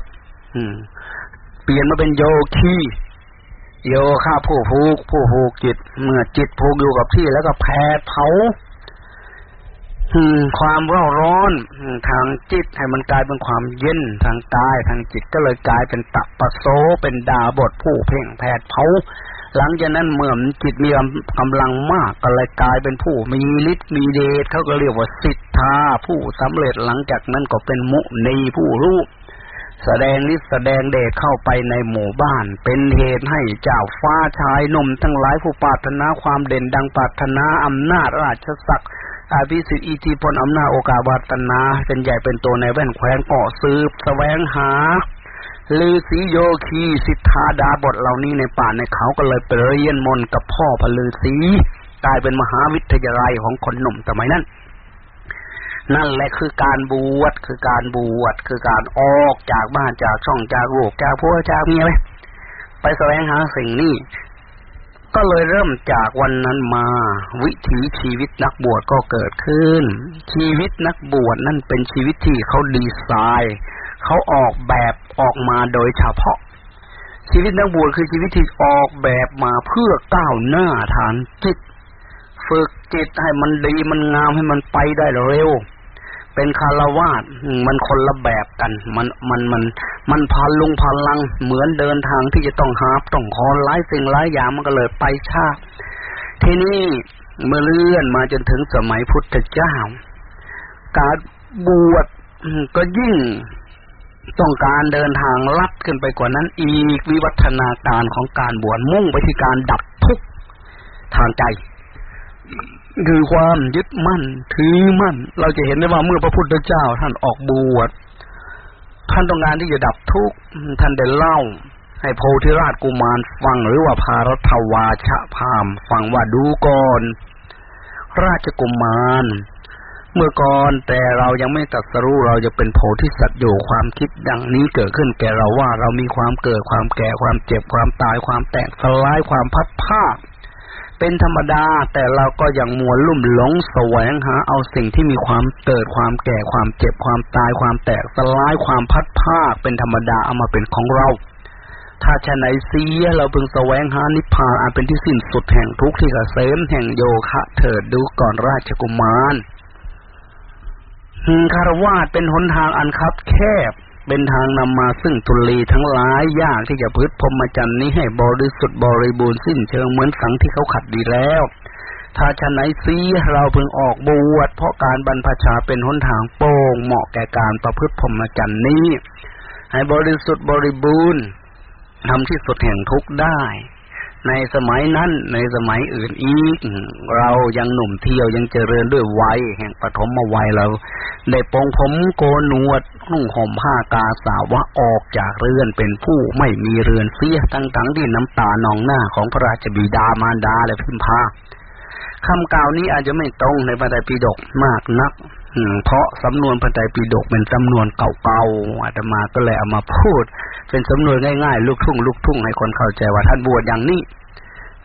เปลี่ยนมาเป็นโยคีโยค่าผู้ผูก ผู้ผูกจิต เมื่อจิตผูกอยู่กับที่แล้วก็แผดเผา ความร้อนร้อนทางจิตให้มันกลายเป็นความเย็นทางกายทางจิตก็เลยกลายเป็นตัปะโซเป็นดาบทผู้เพ่งแผดเผาหลังจากนั้นเมื่อจิตมีกำลังมากก็เลยกลายเป็นผู้มีฤทธิ์มีเดชเขาก็เรียกว่าสิทธาผู้สำเร็จหลังจากนั้นก็เป็นมุนีผู้รู้แสดงฤทธิ์แสดงเดชเข้าไปในหมู่บ้าน เป็นเหตุให้เจ้าฟ้าชายหนุ่มทั้งหลายผู้ปรารถนาความเด่นดังปรารถนาอำนาจราชศักดิ์ อภิสิทธิอิทธิพลอำนาจโอกาสวัตนา เป็นใหญ่เป็นตัวในแว่นแคว้นก่อสืบแสวงหาลือสีโยคีสิทธาดาบทเหล่านี้ในป่าในเขาก็เลยไปเรียนมนกับพ่อพลือสีกลายเป็นมหาวิทยาลัยของคนหนุ่มสมัยนั้น นั่นแหละคือการบวชคือการบวชคือการออกจากบ้านจากช่องจากโลกจากพัวจากเมียไปไปแสวงหาสิ่งนี้ ก็เลยเริ่มจากวันนั้นมา วิถีชีวิตนักบวชก็เกิดขึ้น ชีวิตนักบวชนั่นเป็นชีวิตที่เขาดีไซน์เขาออกแบบออกมาโดยเฉพาะ ชีวิตนักบวชคือชีวิตที่ออกแบบมาเพื่อก้าวหน้าทางจิต ฝึกจิตให้มันดีมันงามให้มันไปได้เร็ว เป็นคารวาสมันคนละแบบกัน มันมันมันมันพันลุงพันลังเหมือนเดินทางที่จะต้องหาต้องคอนหลายสิ่งหลายอย่างมันก็เลยไปช้าทีนี้เมื่อเลื่อนมาจนถึงสมัยพุทธเจ้า การบวชก็ยิ่งต้องการเดินทางลัดขึ้นไปกว่านั้น อีกวิวัฒนาการของการบวชมุ่งไปที่การดับทุกข์ทางใจ คือความยึดมั่น ถือมั่น เราจะเห็นได้ว่าเมื่อพระพุทธเจ้าท่านออกบวชท่านต้องการที่จะดับทุกข์ท่านได้เล่า ให้โพธิราชกุมารฟังหรือว่าพารัตวาชะพามฟังว่าดูก่อน ราชกุมารเมื่อก่อนแต่เรายังไม่ตัดสรู้เราจะเป็นโพธิสัตว์อยู่ความคิดดังนี้เกิดขึ้นแก่เราว่าเรามีความเกิดความแก่ความเจ็บความตายความแตกสลายความพัดภาค เป็นธรรมดา แต่เราก็ยังมัวลุ่มหลงแสวงหา เอาสิ่งที่มีความเกิดความแก่ความเจ็บความตายความแตกสลายความพัดภาคเป็นธรรมดาเอามาเป็นของเรา ถ้าชะไหนเสียเราพึงแสวงหานิพพานอันเป็นที่สิ้นสุดแห่งทุกข์ที่เกษมแห่งโยคะเถิดดูก่อนราชกุมารคารวาสเป็นหนทางอันคับแคบ เป็นทางนำมาซึ่งทุลีทั้งหลายยากที่จะพืชพรมจันนี้ให้บริสุทธิ์บริบูรณ์สิ้นเชิงเหมือนสังที่เขาขัดดีแล้ว ถ้าชะไหนซีเราเพิ่งออกบวชเพราะการบรรพชาเป็นหนทางโป่งเหมาะแก่การประพฤติพรหมจรรย์นี้ ให้บริสุทธิ์บริบูรณ์ทำที่สุดแห่งทุกได้ ในสมัยนั้น ในสมัยอื่นอีก เรายังหนุ่มเที่ยวยังเจริญด้วยวัยแห่งปฐมวัยเรา ได้ปองผมโกนนวดนุ่งห่มผ้ากาสาวะออกจากเรือนเป็นผู้ไม่มีเรือนเสียตั้งๆที่น้ำตานองหน้าของพระราชบิดามารดาและพิมพาคำกล่าวนี้อาจจะไม่ตรงในพระไตรปิฎกมากนัก เพราะสำนวนพระไตรปิฎกเป็นสำนวนเก่าๆอาตมาก็เลยเอามาพูด เป็นสำนวนง่ายๆ ลูกทุ่งลูกทุ่งให้คนเข้าใจว่าท่านบวชอย่างนี้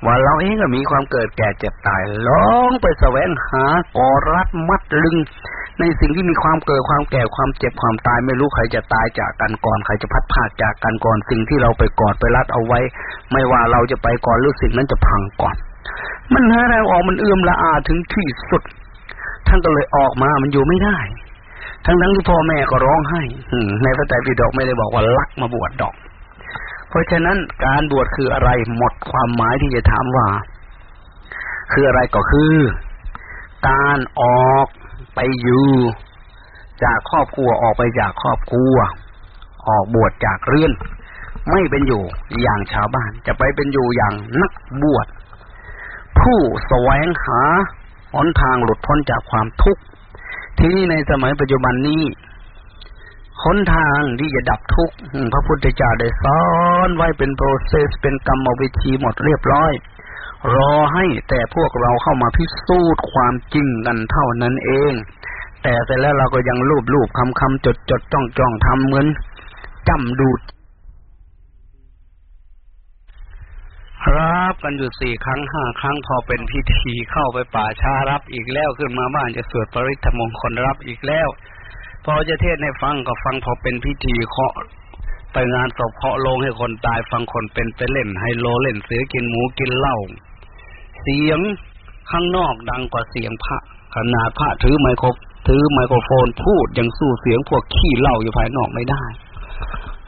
ว่าเราเองก็มีความเกิดแก่เจ็บตายลองไปแสวงหากอรัดมัดลึง ในสิ่งที่มีความเกิดความแก่ความเจ็บความตายไม่รู้ใครจะตายจากกันก่อนใครจะพัดพาดจากกันก่อนสิ่งที่เราไปกอดไปรัดเอาไว้ ไม่ว่าเราจะไปก่อนหรือสิ่งนั้นจะพังก่อน มันหาแรงออกมันเอื้อมละอาถึงที่สุด ท่านก็เลยออกมา มันอยู่ไม่ได้ ทั้งทั้งที่พ่อแม่ก็ร้องไห้ในพระไตรปิฎกไม่ได้บอกว่าลักมาบวชดอก เพราะฉะนั้นการบวชคืออะไรหมดความหมายที่จะถามว่า คืออะไรก็คือ การออกไปอยู่จากครอบครัวออกไปจากครอบครัว ออกบวชจากเรือน ไม่เป็นอยู่อย่างชาวบ้าน จะไปเป็นอยู่อย่างนักบวชผู้แสวงหา หนทางหลุดพ้นจากความทุกข์ที่ในสมัยปัจจุบันนี้คนทางที่จะดับทุกข์พระพุทธเจ้าได้สอนไว้เป็นโปรเซสเป็นกรรมวิธีหมดเรียบร้อย รอให้แต่พวกเราเข้ามาพิสูจน์ความจริงกันเท่านั้นเอง แต่เสร็จแล้วเราก็ยังรูปรูปคำคำจดจดจ้องจ้องทำเหมือนจำดูด รับกันอยู่สี่ครั้งห้าครั้งพอเป็นพิธีเข้าไปป่าชารับอีกแล้วขึ้นมาบ้านจะสวดปริธมงคลรับอีกแล้ว พอจะเทศให้ฟังก็ฟังพอเป็นพิธีเคาะไปงานศพเคาะลงให้คนตายฟังคนเป็นไปเล่นไฮโลเล่นเสือกินหมูกินเหล้าเสียงข้างนอกดังกว่าเสียงพระขนาดพระถือไมโครถือไมโครโฟนพูดยังสู้เสียงพวกขี้เหล้าอยู่ภายนอกไม่ได้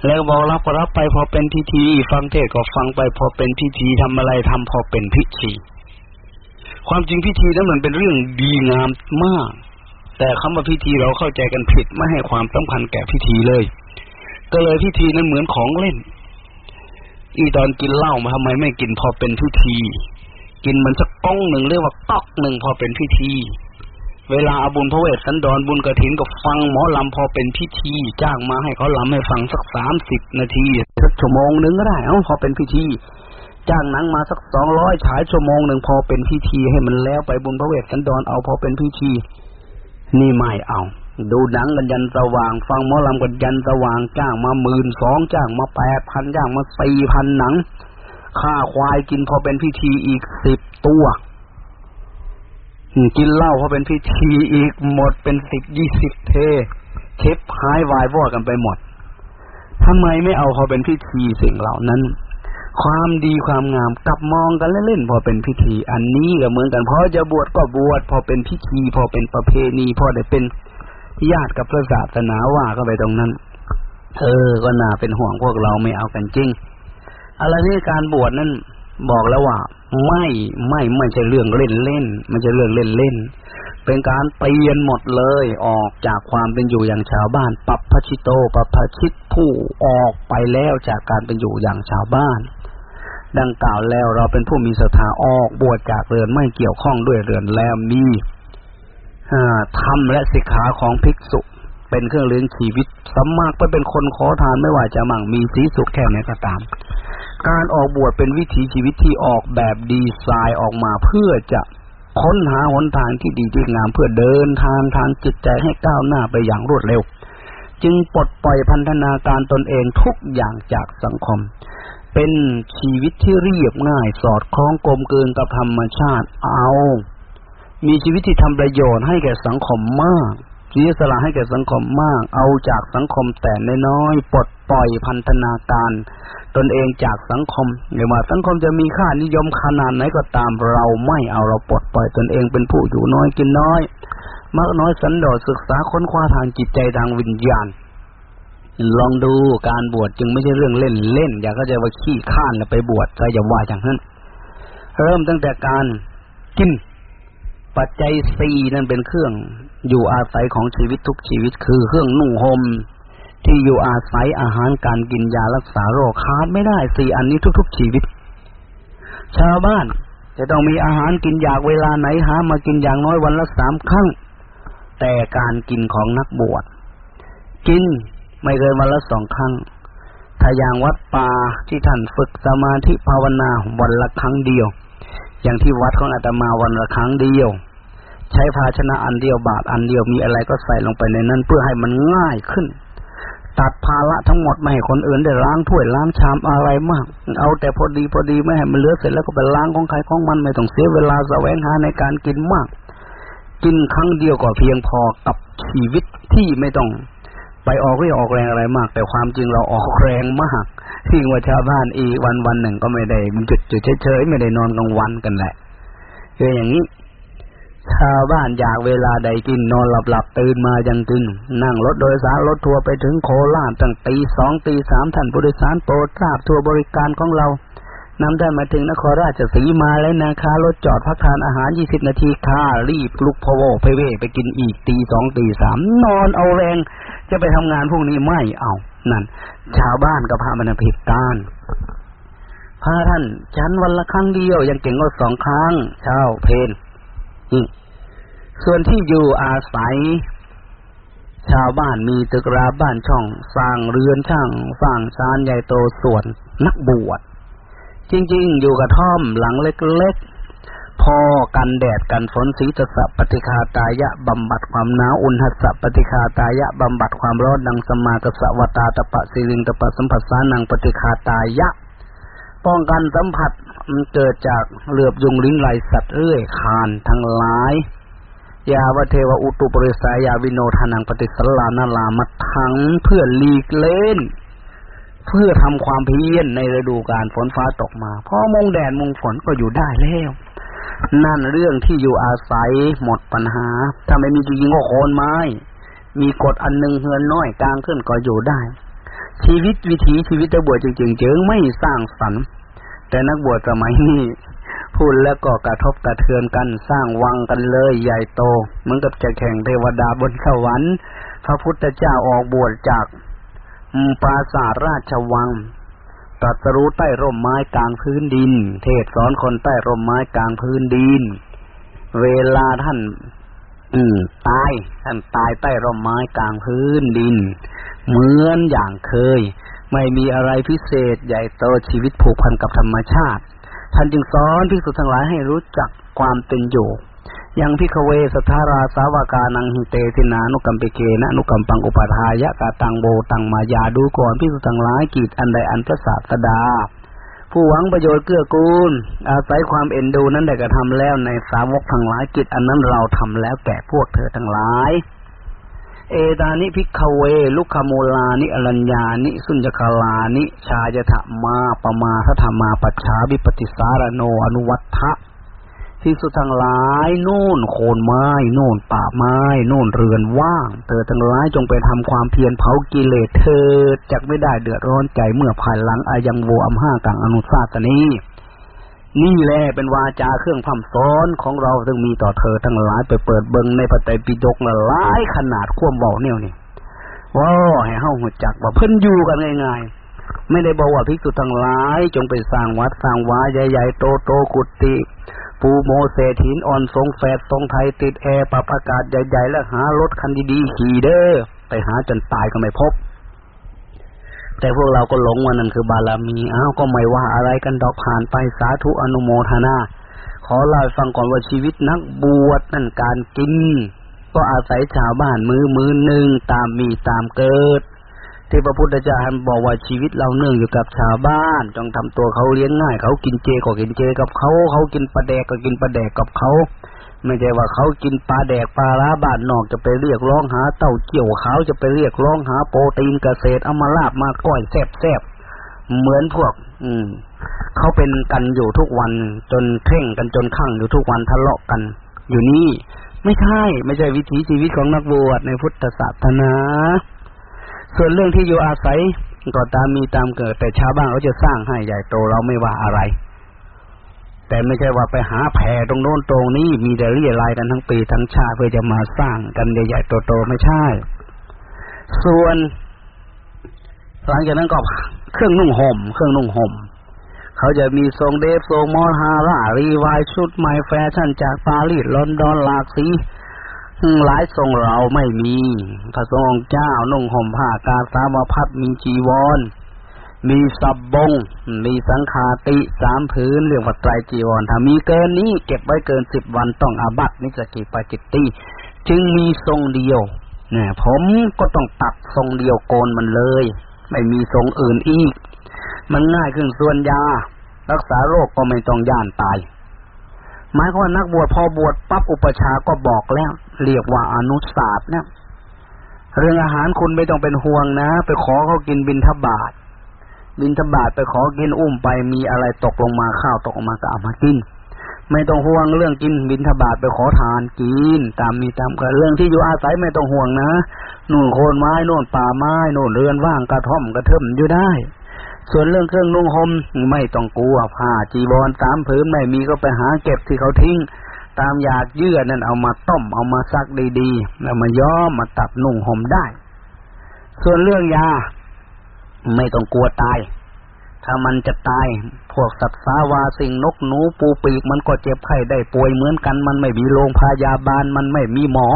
แล้วบอกรับก็รับไปพอเป็นพิธี ฟังเทศก็ฟังไปพอเป็นพิธีทำอะไรทำพอเป็นพิธีความจริงพิธีนั้นมันเป็นเรื่องดีงามมาก แต่คำว่าพิธีเราเข้าใจกันผิดไม่ให้ความสำคัญแก่พิธีเลย ก็เลยพิธีนั้นเหมือนของเล่น อีตอนกินเหล้ามาทำไมไม่กินพอเป็นพิธี กินมันสักก้องหนึ่งเรียกว่าก๊อกหนึ่งพอเป็นพิธี เวลาอาบุญพระเวสสันดรบุญกระถินก็ฟังหมอลำพอเป็นพิธี จ้างมาให้เขาลำให้ฟังสักสามสิบนาทีสักชั่วโมงหนึ่งก็ได้เอ้าพอเป็นพิธี จ้างหนังมาสักสองร้อยฉายชั่วโมงหนึ่งพอเป็นพิธีให้มันแล้วไปบุญพระเวสสันดรเอาพอเป็นพิธี นี่ไม่เอา ดูหนังกันยันสว่าง ฟังหมอลำกันยันสว่าง จ้างมาหมื่นสองจ้างมาแปดพันจ้างมาสี่พันหนังค่าควายกินพอเป็นพิธีอีกสิบตัว กินเหล้าเพราะเป็นพิธีอีกหมดเป็นสิบยี่สิบเทเช็บหายวายวอดกันไปหมดทำไมไม่เอาพอเป็นพิธีสิ่งเหล่านั้น ความดีความงามกลับมองกันเล่นๆพอเป็นพิธี อันนี้ก็เหมือนกันพอจะบวชก็บวชพอเป็นพิธี พอเป็นประเพณี พอได้เป็นญาติกับพระศาสนาว่าก็ไปตรงนั้นเออก็น่าเป็นห่วงพวกเราไม่เอากันจริงอะไรนี่การบวชนั้นบอกแล้วว่า ไม่ไม่ไม่ใช่เรื่องเล่นเล่นไม่ใช่เรื่องเล่นเล่น เป็นการเปลี่ยนหมดเลยออกจากความเป็นอยู่อย่างชาวบ้านปับพชิโตปับพชิตผู้ออกไปแล้วจากการเป็นอยู่อย่างชาวบ้าน ดังกล่าวแล้วเราเป็นผู้มีศรัทธาออกบวชจากเรือนไม่เกี่ยวข้องด้วยเรือนแล้วมีธรรมและสิกขาของภิกษุเป็นเครื่องเลี้ยงชีวิตสมากไปเป็นคนขอทานไม่ว่าจะมั่งมีสีสุขแค่ไหนก็ตาม การออกบวชเป็นวิถีชีวิตที่ออกแบบดีไซน์ออกมาเพื่อจะค้นหาหนทางที่ดีที่งามเพื่อเดินทางทางจิตใจให้ก้าวหน้าไปอย่างรวดเร็ว จึงปลดปล่อยพันธนาการตนเองทุกอย่างจากสังคม เป็นชีวิตที่เรียบง่ายสอดคล้องกลมเกลืนกับธรรมชาติเอา มีชีวิตที่ทำประโยชน์ให้แก่สังคมมาก เสียสละให้แก่สังคมมาก เอาจากสังคมแต่น้อยปลดปล่อยพันธนาการ ตนเองจากสังคมไม่ว่าสังคมจะมีค่านิยมขนาดไหนก็ตามเราไม่เอาเราปลดปล่อยตนเองเป็นผู้อยู่น้อยกินน้อยมากน้อยสันโดษศึกษาค้นคว้าทางจิตใจทางวิญญาณ ลองดูการบวชจึงไม่ใช่เรื่องเล่นเล่น อย่าเข้าใจว่าขี้ข้านแล้วไปบวชก็อย่าว่าอย่างนั้น เริ่มตั้งแต่การกิน ปัจจัยสี่นั่นเป็นเครื่องอยู่อาศัยของชีวิตทุกชีวิตคือเครื่องนุ่งห่มที่อยู่อาศัยอาหารการกินยารักษาโรคขาดไม่ได้สี่อันนี้ทุก ๆ ชีวิต ชาวบ้านจะต้องมีอาหารกินอยากเวลาไหนหามากินอย่างน้อยวันละสามครั้ง แต่การกินของนักบวชกินไม่เกินวันละสองครั้งถ้าอย่างวัดป่าที่ท่านฝึกสมาธิภาวนาวันละครั้งเดียว อย่างที่วัดของอาตมาวันละครั้งเดียว ใช้ภาชนะอันเดียวบาทอันเดียวมีอะไรก็ใส่ลงไปในนั้นเพื่อให้มันง่ายขึ้น ตัดภาระทั้งหมดไม่ให้คนอื่นได้ล้างถ้วยล้างชามอะไรมาก เอาแต่พอดีพอดีไม่ให้มันเหลือเสร็จแล้วก็ไปล้างของใครของมันไม่ต้องเสียเวลาแสวงหาในการกินมาก กินครั้งเดียวก็เพียงพอกับชีวิตที่ไม่ต้อง ไปออกเรียออกแรงอะไรมาก แต่ความจริงเราออกแรงมาก ที่ว่าชาวบ้านอีวันวันหนึ่งก็ไม่ได้จุดจุดเฉยๆไม่ได้นอนกลางวันกันแหละคืออย่างนี้ชาวบ้านอยากเวลาใดกินนอนหลับหลับตื่นมายังกิน นั่งรถโดยสารรถทัวร์ไปถึงโคราชตั้งตีสองตีสามท่านผู้โดยสารโปรดทราบทัวร์บริการของเรา นำได้มาถึงนครราชสีมาแล้วนะคะรถจอดพักทานอาหารยี่สิบนาทีค่ะรีบลุกพโวไปเวไปกินอีกตีสองตีสามนอนเอาแรง จะไปทำงานพวกนี้ไม่เอานั่น ชาวบ้านก็พามันผิดการพาท่านฉันวันละครั้งเดียว ยังเก่งก็สองครั้งเช้าเพนส่วนที่อยู่อาศัย ชาวบ้านมีตึกราบ้านช่อง สร้างเรือนช่าง สร้างชานใหญ่โตส่วนนักบวช จริง ๆ อยู่กระท่อมหลังเล็กๆ พอกันแดดกันฝนสีตสะปฏิคาตายะบำบัดความหนาวอุณหัสปฏิคาตายะบำบัดความร้อนดังสมากสวตาตปะสิลิงตปะสัมผัสสานังปฏิคาตายะ ป้องกันสัมผัสมันเกิดจากเหลือบยุงลิ้นไหลสัตว์เอื้อยคานทั้งหลายยาวเทวอุตุปริสายาวิโนทานังปฏิสลานาลามัทั้งเพื่อลีกเล่น เพื่อทำความเพียรในฤดูการฝนฟ้าตกมาพอมงแดดมงฝนก็อยู่ได้แล้วนั่นเรื่องที่อยู่อาศัยหมดปัญหา ถ้าไม่มีจริงก็โคนไม้ มีกฎอันหนึ่งเฮือนน้อยกลางขึ้นก็อยู่ได้ ชีวิตวิถีชีวิตตะบวชจริงๆเจิงไม่สร้างสรรค์ แต่นักบวชสมัยนี้พูดแล้วก็กระทบกระเทือนกันสร้างวังกันเลยใหญ่โต เหมือนกับจะแข่งเทวดาบนสวรรค์ พระพุทธเจ้าออกบวชจาก ปราสาทราชวังตรัสรู้ใต้ร่มไม้กลางพื้นดิน เทศสอนคนใต้ร่มไม้กลางพื้นดิน เวลาท่าน อืมตาย ท่านตายใต้ร่มไม้กลางพื้นดิน เหมือนอย่างเคย ไม่มีอะไรพิเศษใหญ่โตชีวิตผูกพันกับธรรมชาติ ท่านจึงสอนภิกษุทั้งหลายให้รู้จักความเป็นอยู่ ยังพิกเวสทาราสาวกานังหิเตสินานุกัมปิเกนะนุกัมปังอุปทายะกาตังโบตังมายาดูก่อนพิสุทังหลายกีดอันใดอันพระศาสดา ผู้หวังประโยชน์เกื้อกูล อาศัยความเอ็นดูนั้นได้กระทำแล้วในสาวกทั้งหลายกิจอันนั้นเราทำแล้วแก่พวกเธอทั้งหลายเอตานิ ภิกขเว รุกขมูลานิอรัญญานิ สุญญาคารานิ ฌายถะมาปมาทัตถะ มาปัจฉาวิปปฏิสาริโนอหุวัตถะ ภิกษุทั้งหลายนู่นโคนไม้นู่นป่าไม้นู่นเรือนว่าง เธอทั้งหลายจงไปทำความเพียรเผากิเลสเธอจักไม่ได้เดือดร้อนใจเมื่อภายหลังอะยังโวอัมหากังอนุสาสนีนี่แหละเป็นวาจาเครื่องพร่ำสอนของเราซึ่งมีต่อเธอทั้งหลายไปเปิดเบิงในพระไตรปิฎกละหลายขนาดความบอกเนี่ยนี่ว้าให้เฮาหัวจักว่าเพิ่นอยู่กันง่ายๆไม่ได้บอกว่าภิกษุทั้งหลาย จงไปสร้างวัดสร้างวาใหญ่ๆโตโตกุฏิ ปูโมเศษหินอ่อนทรงแฝดทรงไทยติดแอร์ปรับอากาศใหญ่ๆ แล้วหารถคันดีๆขี่เด้อไปหาจนตายก็ไม่พบ แต่พวกเราก็หลงว่านั่นคือบารมีอ้าวก็ไม่ว่าอะไรกันดอกผ่านไปสาธุอนุโมทนา ขอเล่าฟังก่อนว่าชีวิตนักบวชนั่นการกิน ก็อาศัยชาวบ้านมือมือหนึ่งตามมีตามเกิด ที่พระพุทธเจ้าบอกว่าชีวิตเราเนื่องอยู่กับชาวบ้านจงทำตัวเขาเลี้ยงง่าย เขากินเจก็กินเจกับเขาเขากินปลาแดกก็กินปลาแดกกับเขาไม่ใช่ว่าเขากินปลาแดกปลาล้าบานนอกจะไปเรียกร้องหา เต้าเกี่ยวเขาจะไปเรียกร้องหาโปรตีนเกษตรเอามาลาบมาก้อยแซ่บแซบเหมือนพวก อืมเขาเป็นกันอยู่ทุกวันจนเข่งกันจนข้างอยู่ทุกวันทะเลาะกัน อยู่นี่ไม่ใช่ ไม่ใช่วิถีชีวิตของนักบวชในพุทธศาสนา ส่วนเรื่องที่อยู่อาศัยก็ตามมีตามเกิด แต่ชาวบ้านเขาจะสร้างให้ใหญ่โตเราไม่ว่าอะไร แต่ไม่ใช่ว่าไปหาแผ่ตรงโน้นตรงนี้มีแต่เรียรายกันทั้งปีทั้งชาเพื่อจะมาสร้างกันใหญ่ๆโตๆไม่ใช่ ส่วนหลังจากนั้นก็เครื่องนุ่งห่ม เครื่องนุ่งห่มเขาจะมีทรงเดฟทรงมอฮาร่ารีวายชุดใหม่แฟชั่นจากปารีสลอนดอนหลากสี หลายทรงเราไม่มีพระสงฆ์เจ้านุ่งห่มผ้ากาสาวพัสตร์มีจีวร มีสบง มีสังฆาฏิสามผืนเรียกว่าไตรจีวรถ้ามีเกินนี้เก็บไว้เกินสิบวันต้องอาบัตินิสสัคคิยปาจิตตีย์จึงมีทรงเดียวเนี่ยผมก็ต้องตัดทรงเดียวโกนมันเลย ไม่มีทรงอื่นอีก มันง่ายขึ้นส่วนยา รักษาโรคก็ไม่ต้องย่านตาย หมายความว่านักบวชพอบวชปั๊บอุปชาก็บอกแล้ว เรียกว่าอนุศาสตร์เนี่ยเรื่องอาหารคุณไม่ต้องเป็นห่วงนะ ไปขอเขากินบินทบาทบินทบาทไปขอกินอุ้มไปมีอะไรตกลงมาข้าวตกออกมาก็เอามากิน ไม่ต้องห่วงเรื่องกินบินทบาทไปขอทานกิน ตามมีตามกันเรื่องที่อยู่อาศัยไม่ต้องห่วงนะนู่นโคนไม้นู่นป่าไม้นู่นเรือนว่างกระท่อมกระเทิมอยู่ได้ ส่วนเรื่องเครื่องนุ่งห่มไม่ต้องกลัวผ้าจีบอลสามผืนไม่มีก็ไปหาเก็บที่เขาทิ้ง ตามอยากเยื่อนั่นเอามาต้มเอามาซักดีๆแล้วมาย้อมมาตัดนุ่งห่มได้ ส่วนเรื่องยาไม่ต้องกลัวตาย ถ้ามันจะตาย พวกสัตว์สาวาสิ่งนกหนูปูปีกมันก็เจ็บไข้ได้ป่วยเหมือนกัน มันไม่มีโรงพยาบาลมันไม่มีหมอ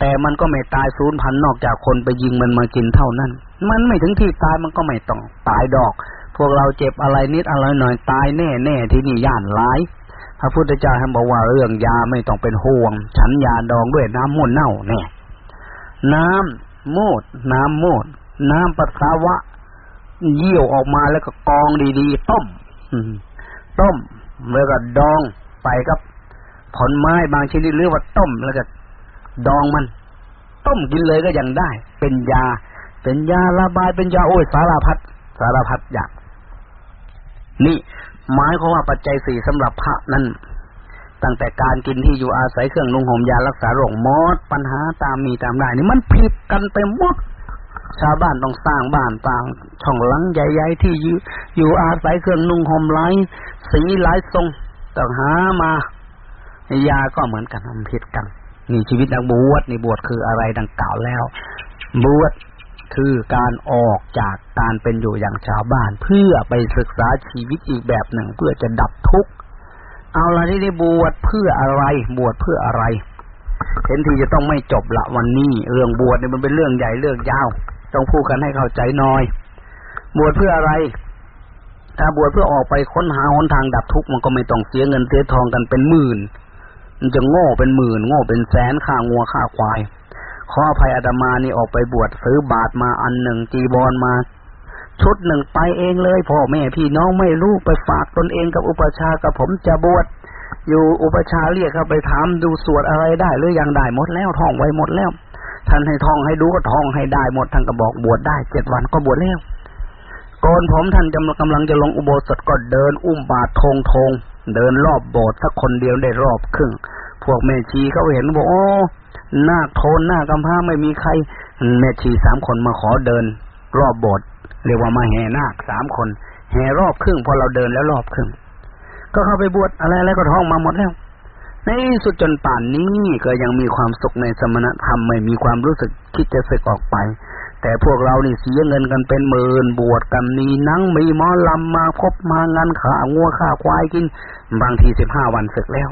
แต่มันก็ไม่ตายศูนย์พันนอกจากคนไปยิงมันมากินเท่านั้น มันไม่ถึงที่ตายมันก็ไม่ต้องตายดอก พวกเราเจ็บอะไรนิดอะไรหน่อยตายแน่แน่ที่นี่ย่านร้าย พระพุทธเจ้าท่านบอกว่าเรื่องยาไม่ต้องเป็นห่วง ฉันยาดองด้วยน้ำมูดเน่าแน่น้ำมูดน้ำมูดน้ำปัสสาวะ เยี่ยวออกมาแล้วก็กองดีๆ ต้มต้มแล้วก็ดองไปกับผลไม้บางชนิดหรือว่าต้มแล้วก็ ดองมัน ต้มกินเลยก็ยังได้ เป็นยา เป็นยาระบายเป็นยาโอ้ยสารพัดสารพัดอย่างนี่หมายความว่าปัจจัยสี่สำหรับพระนั้นตั้งแต่การกินที่อยู่อาศัยเครื่องนุ่งห่มยารักษาโรคมดปัญหาตามมีตามได้นี่มันผิดกันไปหมดชาวบ้านต้องสร้างบ้านต่าง ช่องหลังใหญ่ๆที่อยู่อยู่อาศัยเครื่องนุ่งห่มไร้สีหลายทรงต้องหามา ยาก็เหมือนกันทำผิดกัน นี่ชีวิตนักบวชในบวชคืออะไรดังกล่าวแล้ว บวชคือการออกจากการเป็นอยู่อย่างชาวบ้าน เพื่อไปศึกษาชีวิตอีกแบบหนึ่ง เพื่อจะดับทุกข์เอาละที่ได้บวชเพื่ออะไร บวชเพื่ออะไรเห็นทีจะต้องไม่จบละวันนี้เรื่องบวชเนี่ยมันเป็นเรื่องใหญ่เรื่องยาว ต้องพูดกันให้เข้าใจหน่อย บวชเพื่ออะไร ถ้าบวชเพื่อออกไปค้นหาหนทางดับทุกข์มันก็ไม่ต้องเสียเงินเสียทองกันเป็นหมื่น มันจะโง่เป็นหมื่น โง่เป็นแสนค่างัวค่าควาย ขออภัยอาตมานี่ออกไปบวชซื้อบาทมาอันหนึ่งจีบอลมา ชุดหนึ่งไปเองเลยพ่อแม่พี่น้องไม่รู้ไปฝากตนเองกับอุปชากับผมจะบวชอยู่อุปชาเรียกเข้าไปถามดูสวดอะไรได้ หรือยังได้หมดแล้วท่องไว้หมดแล้วท่านให้ท่องให้ดูก็ท่องให้ได้หมดท่านก็บอกบวชได้เจ็ดวันก็บวชแล้วก่อนผมท่านกำลังจะลงอุโบสถก็เดิน อุ้มบาททงทง เดินรอบโบสถ์สักคนเดียวได้รอบครึ่ง พวกแม่ชีเขาเห็นบอกโอ้หน้าโทนหน้ากำพ้าไม่มีใคร แม่ชีสามคนมาขอเดิน รอบโบสถ์เรียกว่ามาแห่นาคสามคน แห่รอบครึ่งพอเราเดินแล้วรอบครึ่ง ก็เข้าไปบวชอะไรอะไรก็ท่องมาหมดแล้วในสุดจนป่านนี้ก็ยังมีความสุขในสมณธรรมไม่มีความรู้สึกคิดจะสึกออกไป แต่พวกเรานี่เสียเงินกันเป็นหมื่นบวชกันมีนังมีมอลำมาพบมางานขางัวข้าควายกิน บางทีสิบห้าวันศึกแล้ว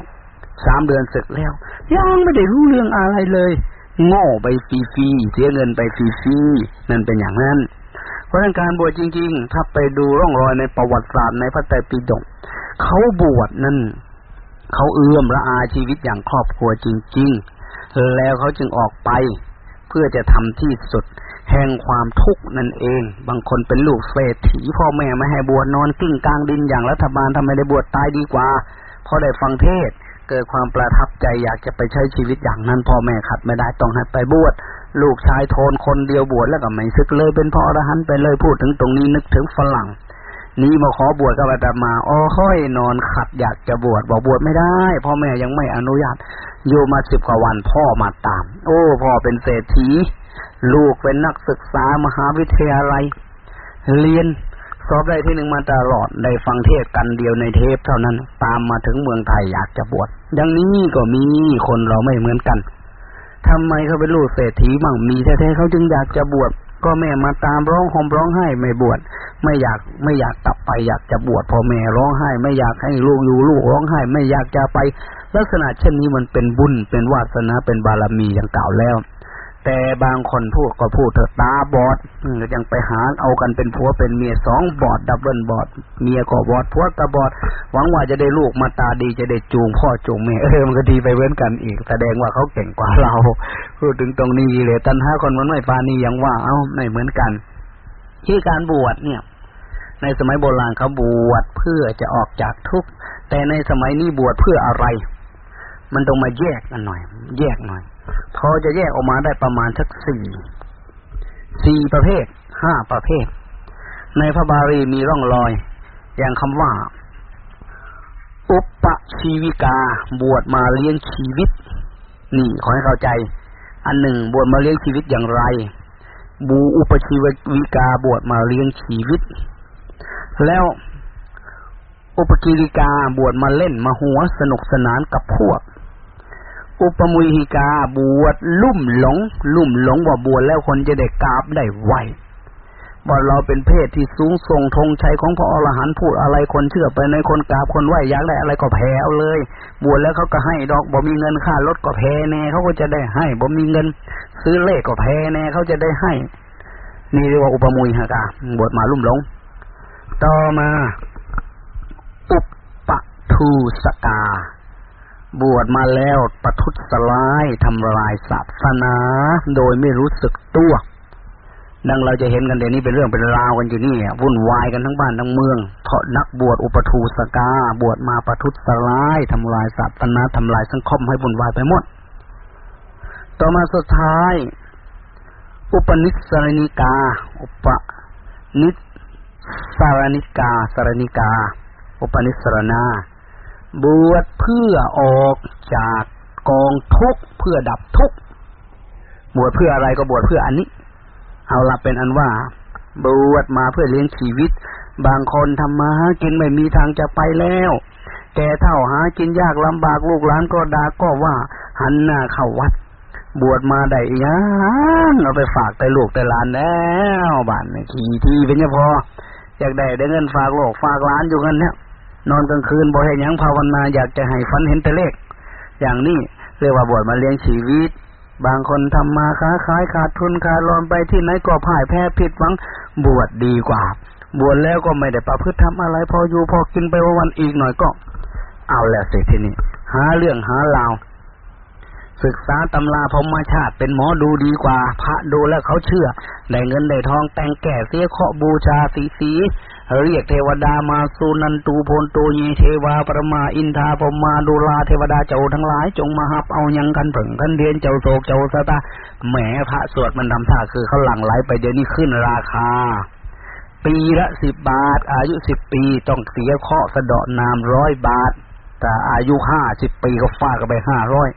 สามเดือนศึกแล้ว ยังไม่ได้รู้เรื่องอะไรเลย โง่ไปฟรีๆเสียเงินไปฟรีๆนั่นเป็นอย่างนั้น เพราะการบวชจริง ๆ ถ้าไปดูร่องรอยในประวัติศาสตร์ในพระไตรปิฎกเขาบวชนั่นเขาเอื้อมละอาชีวิตอย่างครอบครัวจริง ๆ แล้วเขาจึงออกไป เพื่อจะทำที่สุด แห่งความทุกข์นั่นเอง บางคนเป็นลูกเศรษฐีพ่อแม่ไม่ให้บวชนอนกิ้งกลางดินอย่างรัฐบาลทำไมได้บวชตายดีกว่าพอได้ฟังเทศเกิดความประทับใจอยากจะไปใช้ชีวิตอย่างนั้นพ่อแม่ขัดไม่ได้ต้องให้ไปบวชลูกชายโทนคนเดียวบวชแล้วก็ไม่ซึกเลยเป็นพ่ออรหันต์ไปเลยพูดถึงตรงนี้นึกถึงฝรั่งนี้มาขอบวชกับอาตมาอ๋อค่อยนอนขัดอยากจะบวชบอกบวชไม่ได้พ่อแม่ยังไม่อนุญาตอยู่มาสิบกว่าวันพ่อมาตาม โอ้พ่อเป็นเศรษฐี ลูกเป็นนักศึกษามหาวิทยาลัย เรียนสอบได้ที่หนึ่งมาตลอดได้ฟังเทศกันเดียวในเทปเท่านั้น ตามมาถึงเมืองไทยอยากจะบวชอย่างนี้ก็มีคนเราไม่เหมือนกันทำไมเขาเป็นลูกเศรษฐีมั่งมีแท้ๆเขาจึงอยากจะบวชก็แม่มาตามร้องห่มร้องไห้ไม่บวชไม่อยากไม่อยากกลับไปอยากจะบวชพอแม่ร้องไห้ ไม่อยากให้ลูกอยู่ลูกร้องไห้ ไม่อยากจะไป ลักษณะเช่นนี้มันเป็นบุญเป็นวาสนาเป็นบารมีอย่างกล่าวแล้ว แต่บางคนพูดก็พูดเถอะตาบอดยังไปหาเอากันเป็นผัวเป็นเมียสองบอดดับเบิลบอด เมียก็บอดผัวก็บอด หวังว่าจะได้ลูกมาตาดีจะได้จูงพ่อจูงแม่เออมันก็ดีไปเว้นกันอีก แสดงว่าเขาเก่งกว่าเรา พูดถึงตรงนี้เลยตันห้าคนมันไม่ปานียังว่า เอ้าไม่เหมือนกันที่การบวชเนี่ย ในสมัยโบราณเขาบวชเพื่อจะออกจากทุกข์แต่ในสมัยนี้บวชเพื่ออะไร มันต้องมาแยกกันหน่อย แยกหน่อย พอจะแยกออกมาได้ประมาณสักสี่สี่ประเภทห้าประเภท ในพระบาลีมีร่องรอย อย่างคำว่า อุปชีวิกาบวชมาเลี้ยงชีวิต นี่ขอให้เข้าใจ อันหนึ่งบวชมาเลี้ยงชีวิตอย่างไร บูอุปชีวิกาบวชมาเลี้ยงชีวิต แล้วอุปกิริกาบวชมาเล่นมาหัวสนุกสนานกับพวก อุปมุหิกาบวชลุ่มหลง ลุ่มหลงว่าบวชแล้วคนจะได้กราบได้ไหวว่าเราเป็นเพศที่สูงส่งธงชัยของพระอรหันต์พูดอะไรคนเชื่อไปในคนกราบคนไหวอยากได้อะไรก็แพ้เอาเลย บวชแล้วเขาก็ให้ดอกบ่มีเงินค่ารถก็แพ้แน่เขาก็จะได้ให้บ่มีเงิน ซื้อเลขก็แพ้แน่เขาจะได้ให้ นี่เรียกว่าอุปมุยฮะกาบวชมาลุ่มหลง ต่อมา อุปทูสกา บวชมาแล้วประทุสลายทำลายศาสนา โดยไม่รู้สึกตัวดังเราจะเห็นกันเดี๋ยวนี้เป็นเรื่องเป็นราวกันอยู่นี่วุ่นวายกันทั้งบ้านทั้งเมืองเพราะนักบวชอุปทูสกา บวชมาประทุษร้ายทำลายศาสนาทำลายสังคมให้วุ่นวายไปหมด ต่อมาสุดท้าย อุปนิสรณิกา อุปนิสารณิกาสารณิกา อุปนิสรณา บวชเพื่อออกจากกองทุกข์เพื่อดับทุกข์บวชเพื่ออะไรก็บวชเพื่ออันนี้ เอาละเป็นอันว่า บวชมาเพื่อเลี้ยงชีวิต บางคนทำมาหากินไม่มีทางจะไปแล้วแกเท่าหากินยากลำบากลูกหลานก็ด่าก็ว่า หันหน้าเข้าวัด บวชมาได้ยังเอาไปฝากแต่ลูกแต่หลานแล้วบ้านขี่ที่เป็นยังพออยากได้ได้เงินฝากโลกฝากหลานอยู่กันเนี่ย นอนกลางคืนบ่ให้ยังภาวนาอยากจะให้ฝันเห็นแต่เลข อย่างนี้เรียกว่าบวชมาเลี้ยงชีวิต บางคนทำมาค้าขายขาดทุนขาดรอนไปที่ไหนก็พ่ายแพ้ผิดหวังบวชดีกว่า บวชแล้วก็ไม่ได้ประพฤติทำอะไร พออยู่พอกินไปวันอีกหน่อยก็ เอาแล้วสิทีนี้หาเรื่องหาราวศึกษาตำราพรมชาติเป็นหมอดูดีกว่า พระดูแล้วเขาเชื่อ ได้เงินได้ทองแต่งแก่เสียเคาะบูชาสีสี เรียกเทวดามาสุนันตูโพนโตยีเทวาปรมาอินทาพมาดูลาเทวดาเจ้าทั้งหลาย จงมาหับเอายังกันผึ่งกันเดียนเจ้าโศกเจ้าสตาแหมพระสวดมันทำท่าคือเขาหลั่งไหลไปเดี๋ยวนี้ขึ้นราคา ปีละสิบบาท อายุสิบปีต้องเสียเคาะสะเดาะนามร้อยบาท แต่อายุห้าสิบปีก็ฟาดกันไปห้าร้อย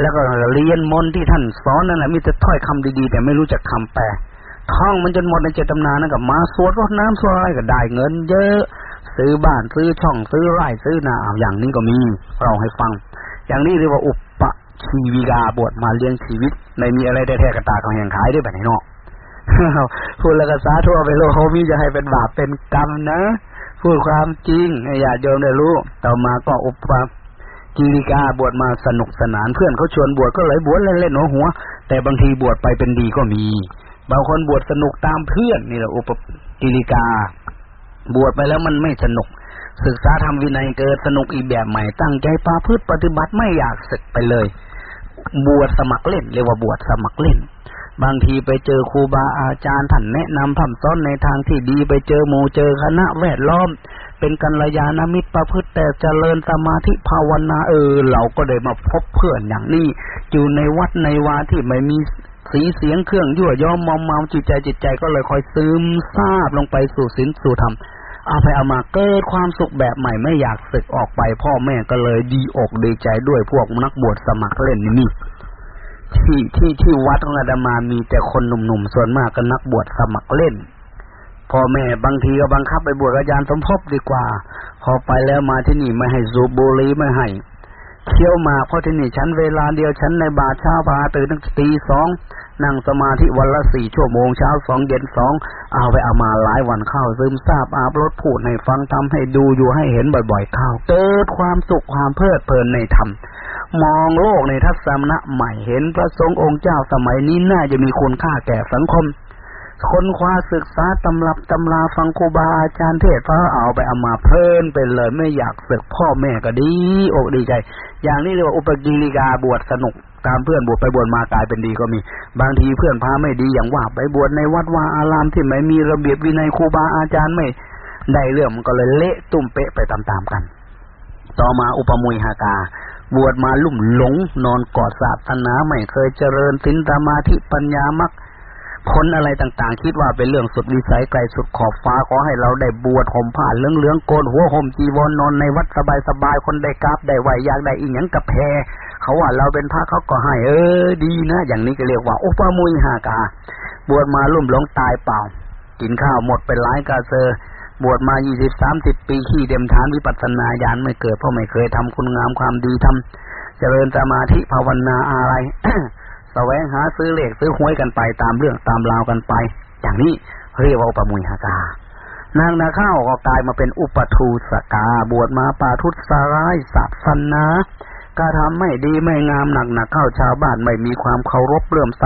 แล้วก็เรียนมนที่ท่านสอนนั่นแหละมีแต่ถ้อยคำดีๆ แต่ไม่รู้จักคำแปล ท่องมันจนหมดในเจตำนานนั่นกับมาสวดรดน้ำสวดอะไรก็ได้เงิน เยอะ ซื้อบ้านซื้อช่องซื้อไร่ซื้อนาอย่างนี้ก็มีเราให้ฟัง อย่างนี้เรียกว่าอุปชีวิกาบวชมาเลี้ยงชีวิตในมีอะไรได้แท้กระตาของแห่งขายได้แบบไหนเนาะพูดแล้วก็สาทั่วไปโลกเขามีจะให้เป็นบาปเป็นกรรมนะพูดความจริงอย่าโยมได้รู้ ต่อมาก็อุปกิริกาบวชมาสนุกสนานเพื่อนเขาชวนบวชก็เลยบวชเล่นๆหัวหัว แต่บางทีบวชไปเป็นดีก็มี บางคนบวชสนุกตามเพื่อนนี่แหละอุปกิริกา บวชไปแล้วมันไม่สนุก ศึกษาทำวินัยเกิดสนุกอีกแบบใหม่ ตั้งใจปาพืชปฏิบัติไม่อยากศึกไปเลย บวชสมัครเล่นเรียกว่าบวชสมัครเล่น บางทีไปเจอครูบาอาจารย์ท่านแนะนำทำซ้อนในทางที่ดีไปเจอหมู่เจอคณะแวดล้อม เป็นกัลยาณมิตรประพฤติแต่เจริญสมาธิภาวนาเออ เราก็ได้มาพบเพื่อนอย่างนี้อยู่ในวัดในวาที่ไม่มี สีเสียงเครื่องยั่วย้อมมอมเมาจิตใจจิตใจก็เลยคอยซึมซาบลงไปสู่ศีลสู่ธรรมเอาไปเอามาเกิดความสุขแบบใหม่ไม่อยากศึกออกไป พ่อแม่ก็เลยดีอกดีใจด้วยพวกนักบวชสมัครเล่นนี่ที่ที่ที่วัดของอาดามามีแต่คนหนุ่มๆส่วนมากก็นักบวชสมัครเล่นพ่อแม่บางทีก็บังคับไปบวชอาจารย์สมภพดีกว่า พอไปแล้วมาที่นี่ไม่ให้สูบบุหรี่ไม่ให้เคี้ยวมาเพราะที่นี่ฉันเวลาเดียวฉันในบาทเช้าพาตื่นตั้งตีสอง นั่งสมาธิวันละสี่ชั่วโมงเช้าสองเย็นสองเอาไปเอามาหลายวันเข้าซึมซาบอาบรถพูดให้ฟังทำให้ดูอยู่ให้เห็นบ่อยๆเข้าเกิดความสุขความเพลิดเพลินในธรรมมองโลกในทัศนะใหม่เห็นพระสงฆ์องค์เจ้าสมัยนี้น่าจะมีคุณค่าแก่สังคมค้นคว้าศึกษาตำรับตำราฟังครูบาอาจารย์เทศพระเอาไปเอามาเพลินไปเลยไม่อยากศึกพ่อแม่ก็ดีอกดีใจ อย่างนี้เรียกว่าอุปกิริกาบวชสนุก ตามเพื่อนบวชไปบวชมากลายเป็นดีก็มี บางทีเพื่อนพาไม่ดีอย่างว่าไปบวชในวัดวาอารามที่ไม่มีระเบียบวินัยครูบาอาจารย์ไม่ได้เรื่องมันก็เลยเละตุ่มเป๊ะไปตามๆกัน ต่อมาอุปมุยหากา บวชมาลุ่มหลง นอนกอดศาสนาไม่เคยเจริญสินสมาธิปัญญามักพ้นอะไรต่างๆ คิดว่าเป็นเรื่องสุดวิสัยไกลสุดขอบฟ้าขอให้เราได้บวชห่มผ้าเหลืองๆโกนหัวห่มจีวรนอนในวัดสบายๆคนได้กราบได้ไหวอยากได้อีหยังกับแพ เขาว่าเราเป็นพระเขาก็ให้ เออ ดีนะอย่างนี้ก็เรียกว่าอุปมุยหากา บวชมาลุ่มหลงตายเปล่า กินข้าวหมดเป็นหลายกาเซอร์บวชมายี่สิบสามสิบปีขี้เดมฐานวิปัสสนาญาณไม่เกิดเพราะไม่เคยทำคุณงามความดีทำเจริญสมาธิภาวนาอะไรแสวงหาซื้อเลขซื้อหวยกันไปตามเรื่องตามราวกันไป อย่างนี้เรียกว่าอุปมุยหากานางนาข้าวก็กลายมาเป็นอุปทูสกา บวชมาปาทุสร้ายสับสันนะ กระทำไม่ดีไม่งามหนักหนักเข้าชาวบ้านไม่มีความเคารพเลื่อมใส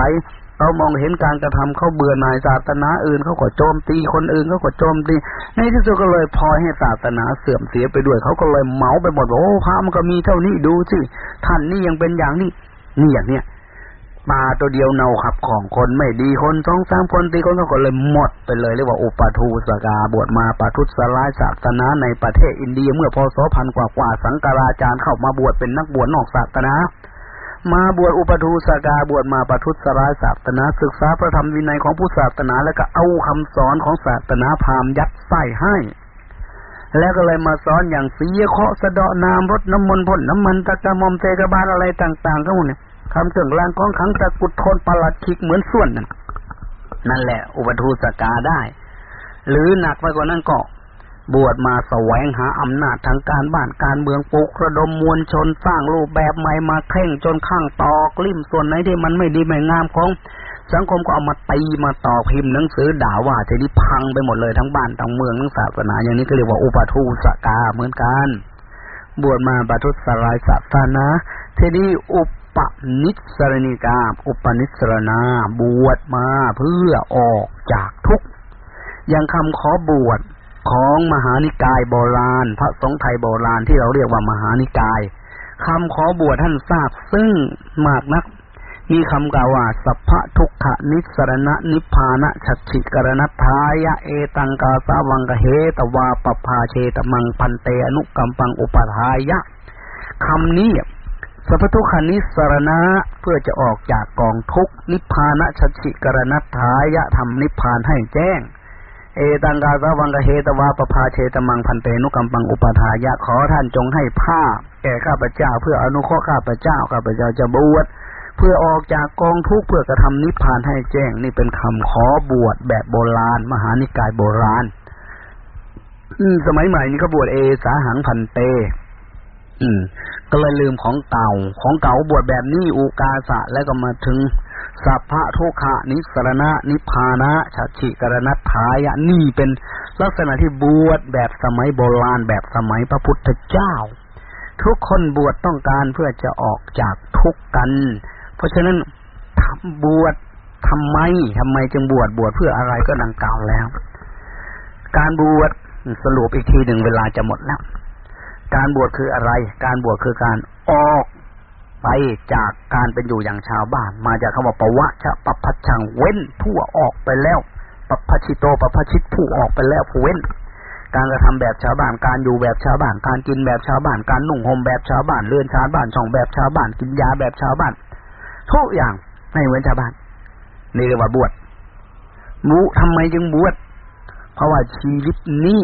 เขามองเห็นการกระทำเขาเบื่อหน่ายศาสนาอื่นเขาก็โจมตีคนอื่นเขาก็โจมตีในที่สุดก็เลยพลอยให้ศาสนาเสื่อมเสียไปด้วยเขาก็เลยเมาไปหมดว่าโอ้พระมันก็มีเท่านี้ดูสิท่านนี่ยังเป็นอย่างนี้นี่อย่างเนี้ย ปลาตัวเดียวเนาขับของคนไม่ดีคนสองสามคนตีคนเขาก็เลยหมดไปเลยเรียกว่าอุปทูสกาบวชมาปาทุสลายศาสนาในประเทศอินเดียเมื่อพศพันกว่ากว่าสังกราจารย์เข้ามาบวชเป็นนักบวชนอกศาสนามาบวชอุปทูสกาบวชมาประทุษร้ายศาสนา ศึกษาพระธรรมวินัยของผู้ศาสนาแล้วก็เอาคำสอนของศาสนาพามยัดใส่ให้ แล้วก็เลยมาสอนอย่างเสียเคาะสะเดาะนามรถน้ำมนต์พ่นน้ำมันตะกะมอมเตกบาลอะไรต่างๆก็หมดเนี่ย คำเครื่องรางของขังตะกุดทนประหลัดคิกเหมือนส่วนนั่นนั่นแหละ อุปทูสกาได้ หรือหนักไปกว่านั้นก็ บวชมาแสวงหาอำนาจทางการบ้านการเมืองปลุกระดมมวลชนสร้างรูปแบบใหม่มาเข่งจนข้างตอกลิ่มส่วนไหนที่มันไม่ดีไม่งามของสังคมก็เอามาตีมาต่อพิมพ์หนังสือด่าว่าทีนี้พังไปหมดเลยทั้งบ้านทั้งเมืองทั้งศาสนา อย่างนี้ก็เรียกว่าอุปทูสกาเหมือนกัน บวชมาบรรทุสลายศาสนาทีนี้อุป ปนิสรณิกา อุปนิสรณา บวชมาเพื่อออกจากทุกข์อย่างคำขอบวชของมหานิกายโบราณ พระสงฆ์ไทยโบราณที่เราเรียกว่ามหานิกายคำขอบวชท่านทราบซึ่งมากนัก มีคำกล่าวว่าสัพพะทุกขนิสรณะนิพพานะชัชิกรณทายะเอตังกาสาวังกเหตวาปภาเชตมังพันเตอนุกัมปังอุปทายะคำนี้ สัพพทุกขานิสรณะเพื่อจะออกจากกองทุกนิพพานะชัชิกรณทายะทำนิพพานให้แจ้ง เอตังกาสวังกเฮตวาปภาเชตมังพันเตนุกัมปังอุปทายะขอท่านจงให้ผ้าแก่ข้าพเจ้า เพื่ออนุเคราะห์ข้าพเจ้าข้าพเจ้าจะบวชเพื่อออกจากกองทุกข์เพื่อกระทำนิพพานให้แจ้ง นี่เป็นคำขอบวชแบบโบราณ มหานิกายโบราณ อืสมัยใหม่นี้ก็บวชเอสาหังพันเต อืม ก็เลยลืมของเก่า ของเก่าบวชแบบนี้อุกาสะแล้วก็มาถึงสัพพะทุขะนิสรณะ นิพานะชัชิกรณัทายะนี่เป็นลักษณะที่บวชแบบสมัยโบราณแบบสมัยพระพุทธเจ้า ทุกคนบวชต้องการเพื่อจะออกจากทุกข์กัน เพราะฉะนั้นทำบวชทำไมทำไมจึงบวชบวชเพื่ออะไรก็ดังกล่าวแล้ว การบวชสรุปอีกทีหนึ่งเวลาจะหมดแล้ว การบวชคืออะไร การบวชคือการออกไปจากการเป็นอยู่อย่างชาวบ้าน มาจากคำว่าปวะชะปพัชังเว้นผู้ออกไปแล้วปพัชิโตปพัชิตผู้ออกไปแล้วผู้เว้น การกระทำแบบชาวบ้าน การอยู่แบบชาวบ้าน การกินแบบชาวบ้าน การนุ่งห่มแบบชาวบ้าน เลื่อนชาวบ้านช่องแบบชาวบ้าน กินยาแบบชาวบ้าน ทุกอย่างไม่เหมือนชาวบ้าน นี่เรียกว่าบวชมูทำไมจึงบวช เพราะว่าชีวิตนี้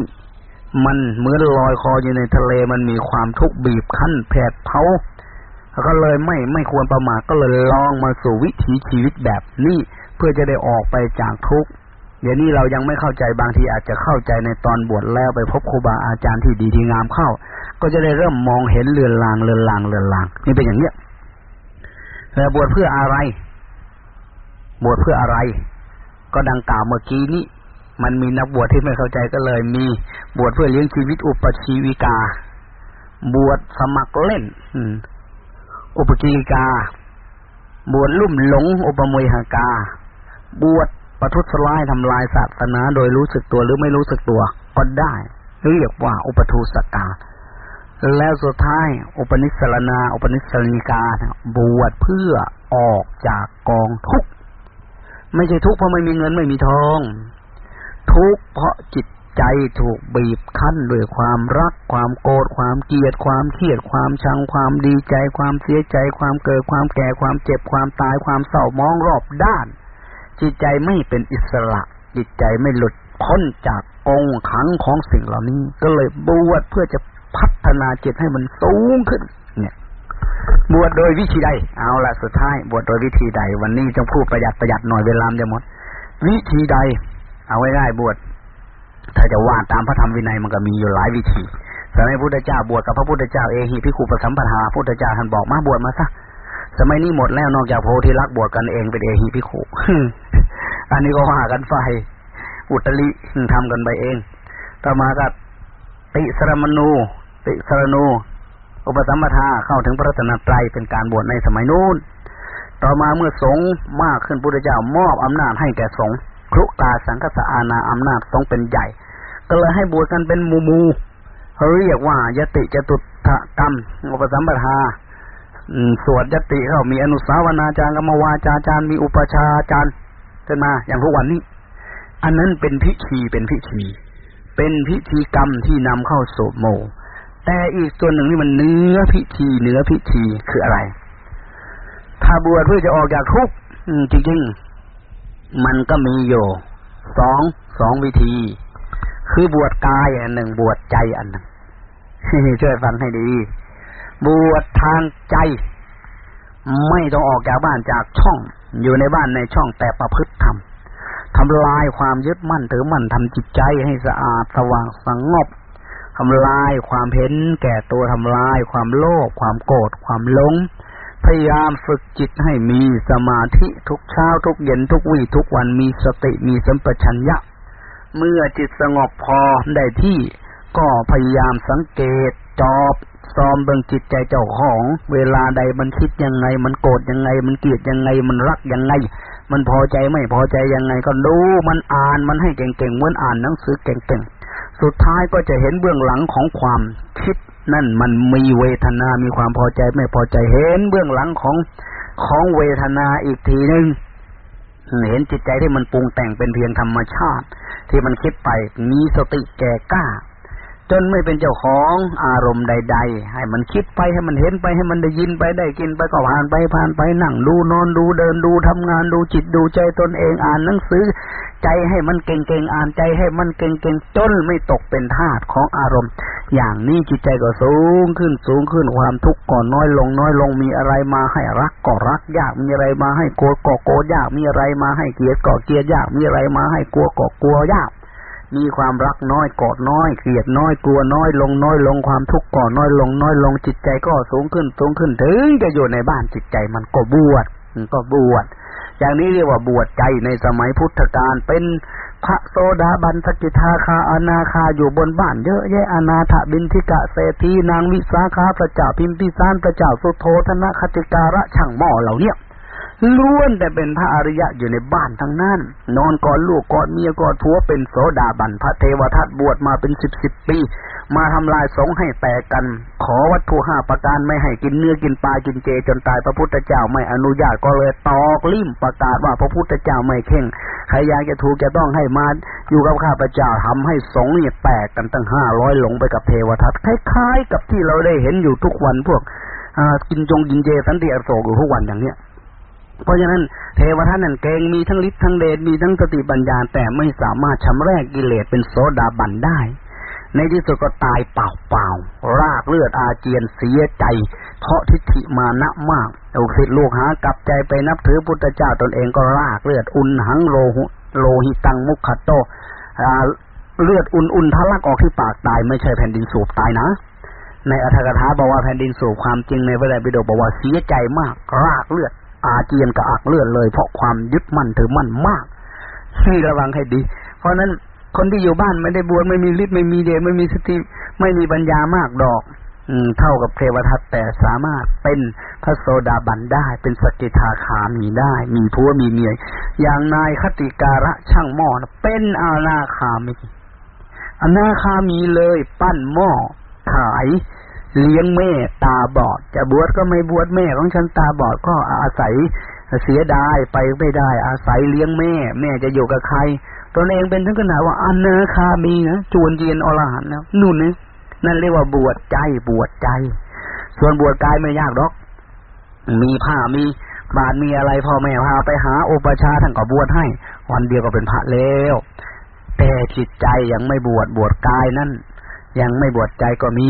มันเหมือนลอยคออยู่ในทะเลมันมีความทุกข์บีบคั้นแผดเผาก็เลยไม่ไม่ควรประมาทก็เลยลองมาสู่วิถีชีวิตแบบนี้เพื่อจะได้ออกไปจากทุกข์เดี๋ยวนี้เรายังไม่เข้าใจบางทีอาจจะเข้าใจในตอนบวชแล้วไปพบครูบาอาจารย์ที่ดีที่งามเข้า ก็จะได้เริ่มมองเห็นเรือนลางเรือนลางเรือนลาง นี่เป็นอย่างเนี้ยแต่บวชเพื่ออะไร บวชเพื่ออะไร ก็ดังกล่าวเมื่อกี้นี้ มันมีนักบวชที่ไม่เข้าใจก็เลย มีบวชเพื่อเลี้ยงชีวิตอุปชีวิกา บวชสมัครเล่น อืม อุปกิกา บวชลุ่มหลง อุปมวยหากา บวชประทุษร้ายทำลายศาสนาโดยรู้สึกตัวหรือไม่รู้สึกตัวก็ได้เรียกว่าอุปทูสกา แล้วสุดท้าย อุปนิสรณา อุปนิสรณิกา บวชเพื่อออกจากกองทุกข์ไม่ใช่ทุกข์เพราะไม่มีเงินไม่มีทอง ทุกข์เพราะจิตใจถูกบีบคั้นด้วยความรัก ความโกรธความเกลียด ความเครียด ความชัง ความดีใจ ความเสียใจ ความเกิด ความแก่ ความเจ็บ ความตาย ความเศร้ามองรอบด้าน จิตใจไม่เป็นอิสระ จิตใจไม่หลุดพ้นจากกองขังของสิ่งเหล่านี้ ก็เลยบวชเพื่อจะพัฒนาจิตให้มันสูงขึ้น เนี่ย บวชโดยวิธีใด เอาละสุดท้าย บวชโดยวิธีใด วันนี้จะพูดประหยัดประหยัดหน่อยเวลาจะหมด วิธีใด เอาไว้ได้บวชถ้าจะว่าตามพระธรรมวินัยมันก็มีอยู่หลายวิธีสมัยพุทธเจ้าบวชกับพระพุทธเจ้าเอหิพิคุปสัมปทาพุทธเจ้าท่านบอกมาบวชมาซะสมัยนี้หมดแล้วนอกจากโพธิลักษ์บวชกันเองเป็นเอหิพิคุอันนี้ก็ว่ากันไปอุตริทำกันไปเอง ต่อมาก็ติสรมนูติสรนูอุปสัมปทาเข้าถึงพระตนตรัยเป็นการบวชในสมัยนู้น ต่อมาเมื่อสงฆ์มากขึ้นพุทธเจ้ามอบอำนาจให้แก่สงฆ์ ครุกาสังคสอาณาอำนาจสงฆ์เป็นใหญ่ ก็เลยให้บวชกันเป็นมูมูเรียกว่ายติจตุถกรรมอุปสัมปทาสวดยติเขามีอนุสาวนาจารย์กรรมวาจาจารย์มีอุปชาจารย์ขึ้นมา อย่างทุกวันนี้ อันนั้นเป็นพิธีเป็นพิธี เป็นพิธีกรรมที่นำเข้าโสโม แต่อีกส่วนหนึ่งนี่มันเนื้อพิธีเนื้อพิธีคืออะไร ถ้าบวชเพื่อจะออกจากทุกข์จริงๆ มันก็มีอยู่สองสองวิธี คือบวชกายอันหนึ่งบวชใจอันหนึ่งช่วยฟังให้ดี บวชทางใจ ไม่ต้องออกจากบ้านจากช่อง อยู่ในบ้านในช่องแต่ประพฤติธรรมทำลายความยึดมั่นถือมั่นทำจิตใจให้สะอาดสว่างสงบทำลายความเห็นแก่ตัวทำลายความโลภความโกรธความหลง พยายามฝึกจิตให้มีสมาธิทุกเช้าทุกเย็นทุกวี่ทุกวันมีสติมีสัมปชัญญะ เมื่อจิตสงบพอได้ที่ก็พยายามสังเกตจอบซ้อมเบิ่งจิตใจเจ้าของ เวลาใดมันคิดยังไง มันโกรธยังไง มันเกลียดยังไง มันรักยังไง มันพอใจไม่พอใจยังไง ก็ดูมันอ่านมันให้เก่งๆเหมือนอ่านหนังสือเก่งๆสุดท้ายก็จะเห็นเบื้องหลังของความคิด นั่นมันมีเวทนา มีความพอใจไม่พอใจเห็นเบื้องหลังของของเวทนาอีกทีหนึ่งเห็นจิตใจที่มันปรุงแต่งเป็นเพียงธรรมชาติ ที่มันคิดไปมีสติแก่กล้า จนไม่เป็นเจ้าของอารมณ์ใด ๆ ให้มันคิดไปให้มันเห็นไปให้มันได้ยินไปได้กินไปก็ผ่านไปผ่านไปนั่งดูนอนดูเดินดูทำงานดูจิตดูใจตนเองอ่านหนังสือ ใจให้มันเก่งๆอ่านใจให้มันเก่งๆจนไม่ตกเป็นทาสของอารมณ์ อย่างนี้จิตใจก็สูงขึ้นสูงขึ้นความทุกข์ก่อนน้อยลงน้อยลงมีอะไรมาให้รักก็รักยากมีอะไรมาให้กลัวก็กลัวยากมีอะไรมาให้เกลียดก็เกลียดยากมีอะไรมาให้กลัวก็กลัวยากมีความรักน้อยกอดน้อยเกลียดน้อยกลัวน้อยลงน้อยลงความทุกข์ก่อน้อยลงน้อยลงจิตใจก็สูงขึ้นสูงขึ้นถึงจะอยู่ในบ้านจิตใจมันก็บวชมันก็บวช อย่างนี้เรียกว่าบวชใจในสมัยพุทธกาลเป็นพระโสดาบันสกิทาคาอนาคาอยู่บนบ้านเยอะแยะอนาถบินทิกะเศรษฐีนางวิสาขาพระเจ้าพิมพิสารพระเจ้าสุโธธนคติการะช่างหม้อเหล่าเนี้ยล้วนแต่เป็นพระอริยะอยู่ในบ้านทั้งนั้น นอนกอดลูกกอดเมียกอดผัวเป็นโสดาบันพระเทวทัตบวชมาเป็นสิบสิบปี มาทำลายสงให้แตกกัน ขอวัตถุห้าประการไม่ให้กินเนื้อกินปลากินเจจนตายพระพุทธเจ้าไม่อนุญาตก็เลยตอกลิ่มประกาศว่าพระพุทธเจ้าไม่เข่งใครอยากจะถูกจะต้องให้มาอยู่กับข้าพเจ้าทำให้สงเนี่ยแตกกันตั้งห้าร้อยหลงไปกับเทวทัตคล้ายๆ กับที่เราได้เห็นอยู่ทุกวันพวกกินจงกินเจสันติอโศกอยู่ทุกวันอย่างเนี้ยเพราะฉะนั้นเทวทัตนั่นเก่งมีทั้งฤทธิ์ทั้งเดชมีทั้งสติปัญญาแต่ไม่สามารถชำระกิเลสเป็นโสดาบันได้ ในที่สุดก็ตายเปล่าเปล่ารากเลือดอาเจียนเสียใจ เพราะทิฏฐิมานะมากเอาสิลูกหากลับใจไปนับถือพุทธเจ้าตนเองก็รากเลือดอุ่นหังโลหโลหิตังมุขโตเลือดอุ่นๆทะลักออกที่ปากตายไม่ใช่แผ่นดินสูบตายนะ ในอัธกถาบอกว่าแผ่นดินสูบความจริงในพระไตรปิฎกบอกว่าเสียใจมากรากเลือด อาเจียนกับอักเลือดเลย เพราะความยึดมั่นถือมั่นมากให้ระวังให้ดี เพราะนั้น คนที่อยู่บ้านไม่ได้บวชไม่มีฤทธิ์ไม่มีเดชไม่มีสติไม่มีปัญญามากดอก อืม เท่ากับเทวทัตแต่สามารถเป็นพระโสดาบันได้ เป็นสกิทาคามีได้ มีผัวมีเมียอย่างนายคติการะช่างหม้อเป็นอาณาคามีอนาคามีเลยปั้นหม้อขายเลี้ยงแม่ตาบอด จะบวชก็ไม่บวชแม่ของฉันตาบอดก็อาศัยเสียดายไปไม่ได้ อาศัยเลี้ยงแม่ แม่จะอยู่กับใคร ตนเองเป็นถึงขนาดว่าอันเนคามีนะจวนเยียนอรหันนะนุ่นนี่นั่นเรียกว่าบวชใจบวชใจ ส่วนบวชกายไม่ยากหรอก มีผ้ามีบาทมีอะไรพ่อแม่พาไปหาโอปชาท่านก็บวชให้ วันเดียวก็เป็นพระแล้วแต่จิตใจยังไม่บวชบวชกายนั่นยังไม่บวชใจก็มี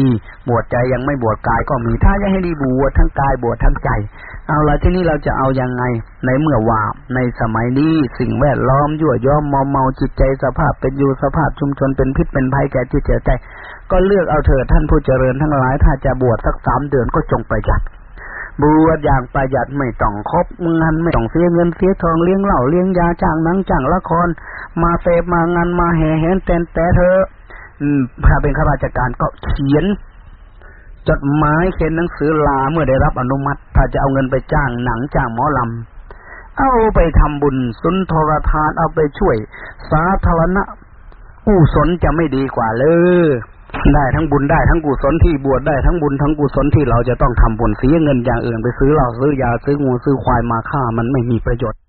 บวชใจยังไม่บวชกายก็มี ถ้าจะให้ดีบวชทั้งกายบวชทั้งใจ เอาละที่นี้เราจะเอายังไง ในเมื่อว่าในสมัยนี้สิ่งแวดล้อมยั่วย้อมมอมเมาจิตใจสภาพเป็นอยู่สภาพชุมชนเป็นพิษเป็นภัยแก่จิตใจ ก็เลือกเอาเถิดท่านผู้เจริญทั้งหลาย ถ้าจะบวชสักสามเดือนก็จงประหยัดบวชอย่างประหยัดไม่ต้องคบเงินไม่ต้องเสียเงินเสียทองเลี้ยงเหล้าเลี้ยงยาจ้างนังจ้างละคร มาเสพมางานมาแห่แหนแต่แต่เธอถ้าเป็นข้าราชการก็เขียน จดหมายเขียนหนังสือลาเมื่อได้รับอนุมัติ ถ้าจะเอาเงินไปจ้างหนังจ้างหมอลำ เอาไปทำบุญสุนทรทานเอาไปช่วย สาธารณะกุศลจะไม่ดีกว่าเลยได้ทั้งบุญได้ทั้งกุศลที่บวชได้ทั้งบุญทั้งกุศลที่เราจะต้องทำบุญเสียเงินอย่างอื่นไปซื้อเหล้าซื้อยาซื้องูซื้อควายมาฆ่ามันไม่มีประโยชน์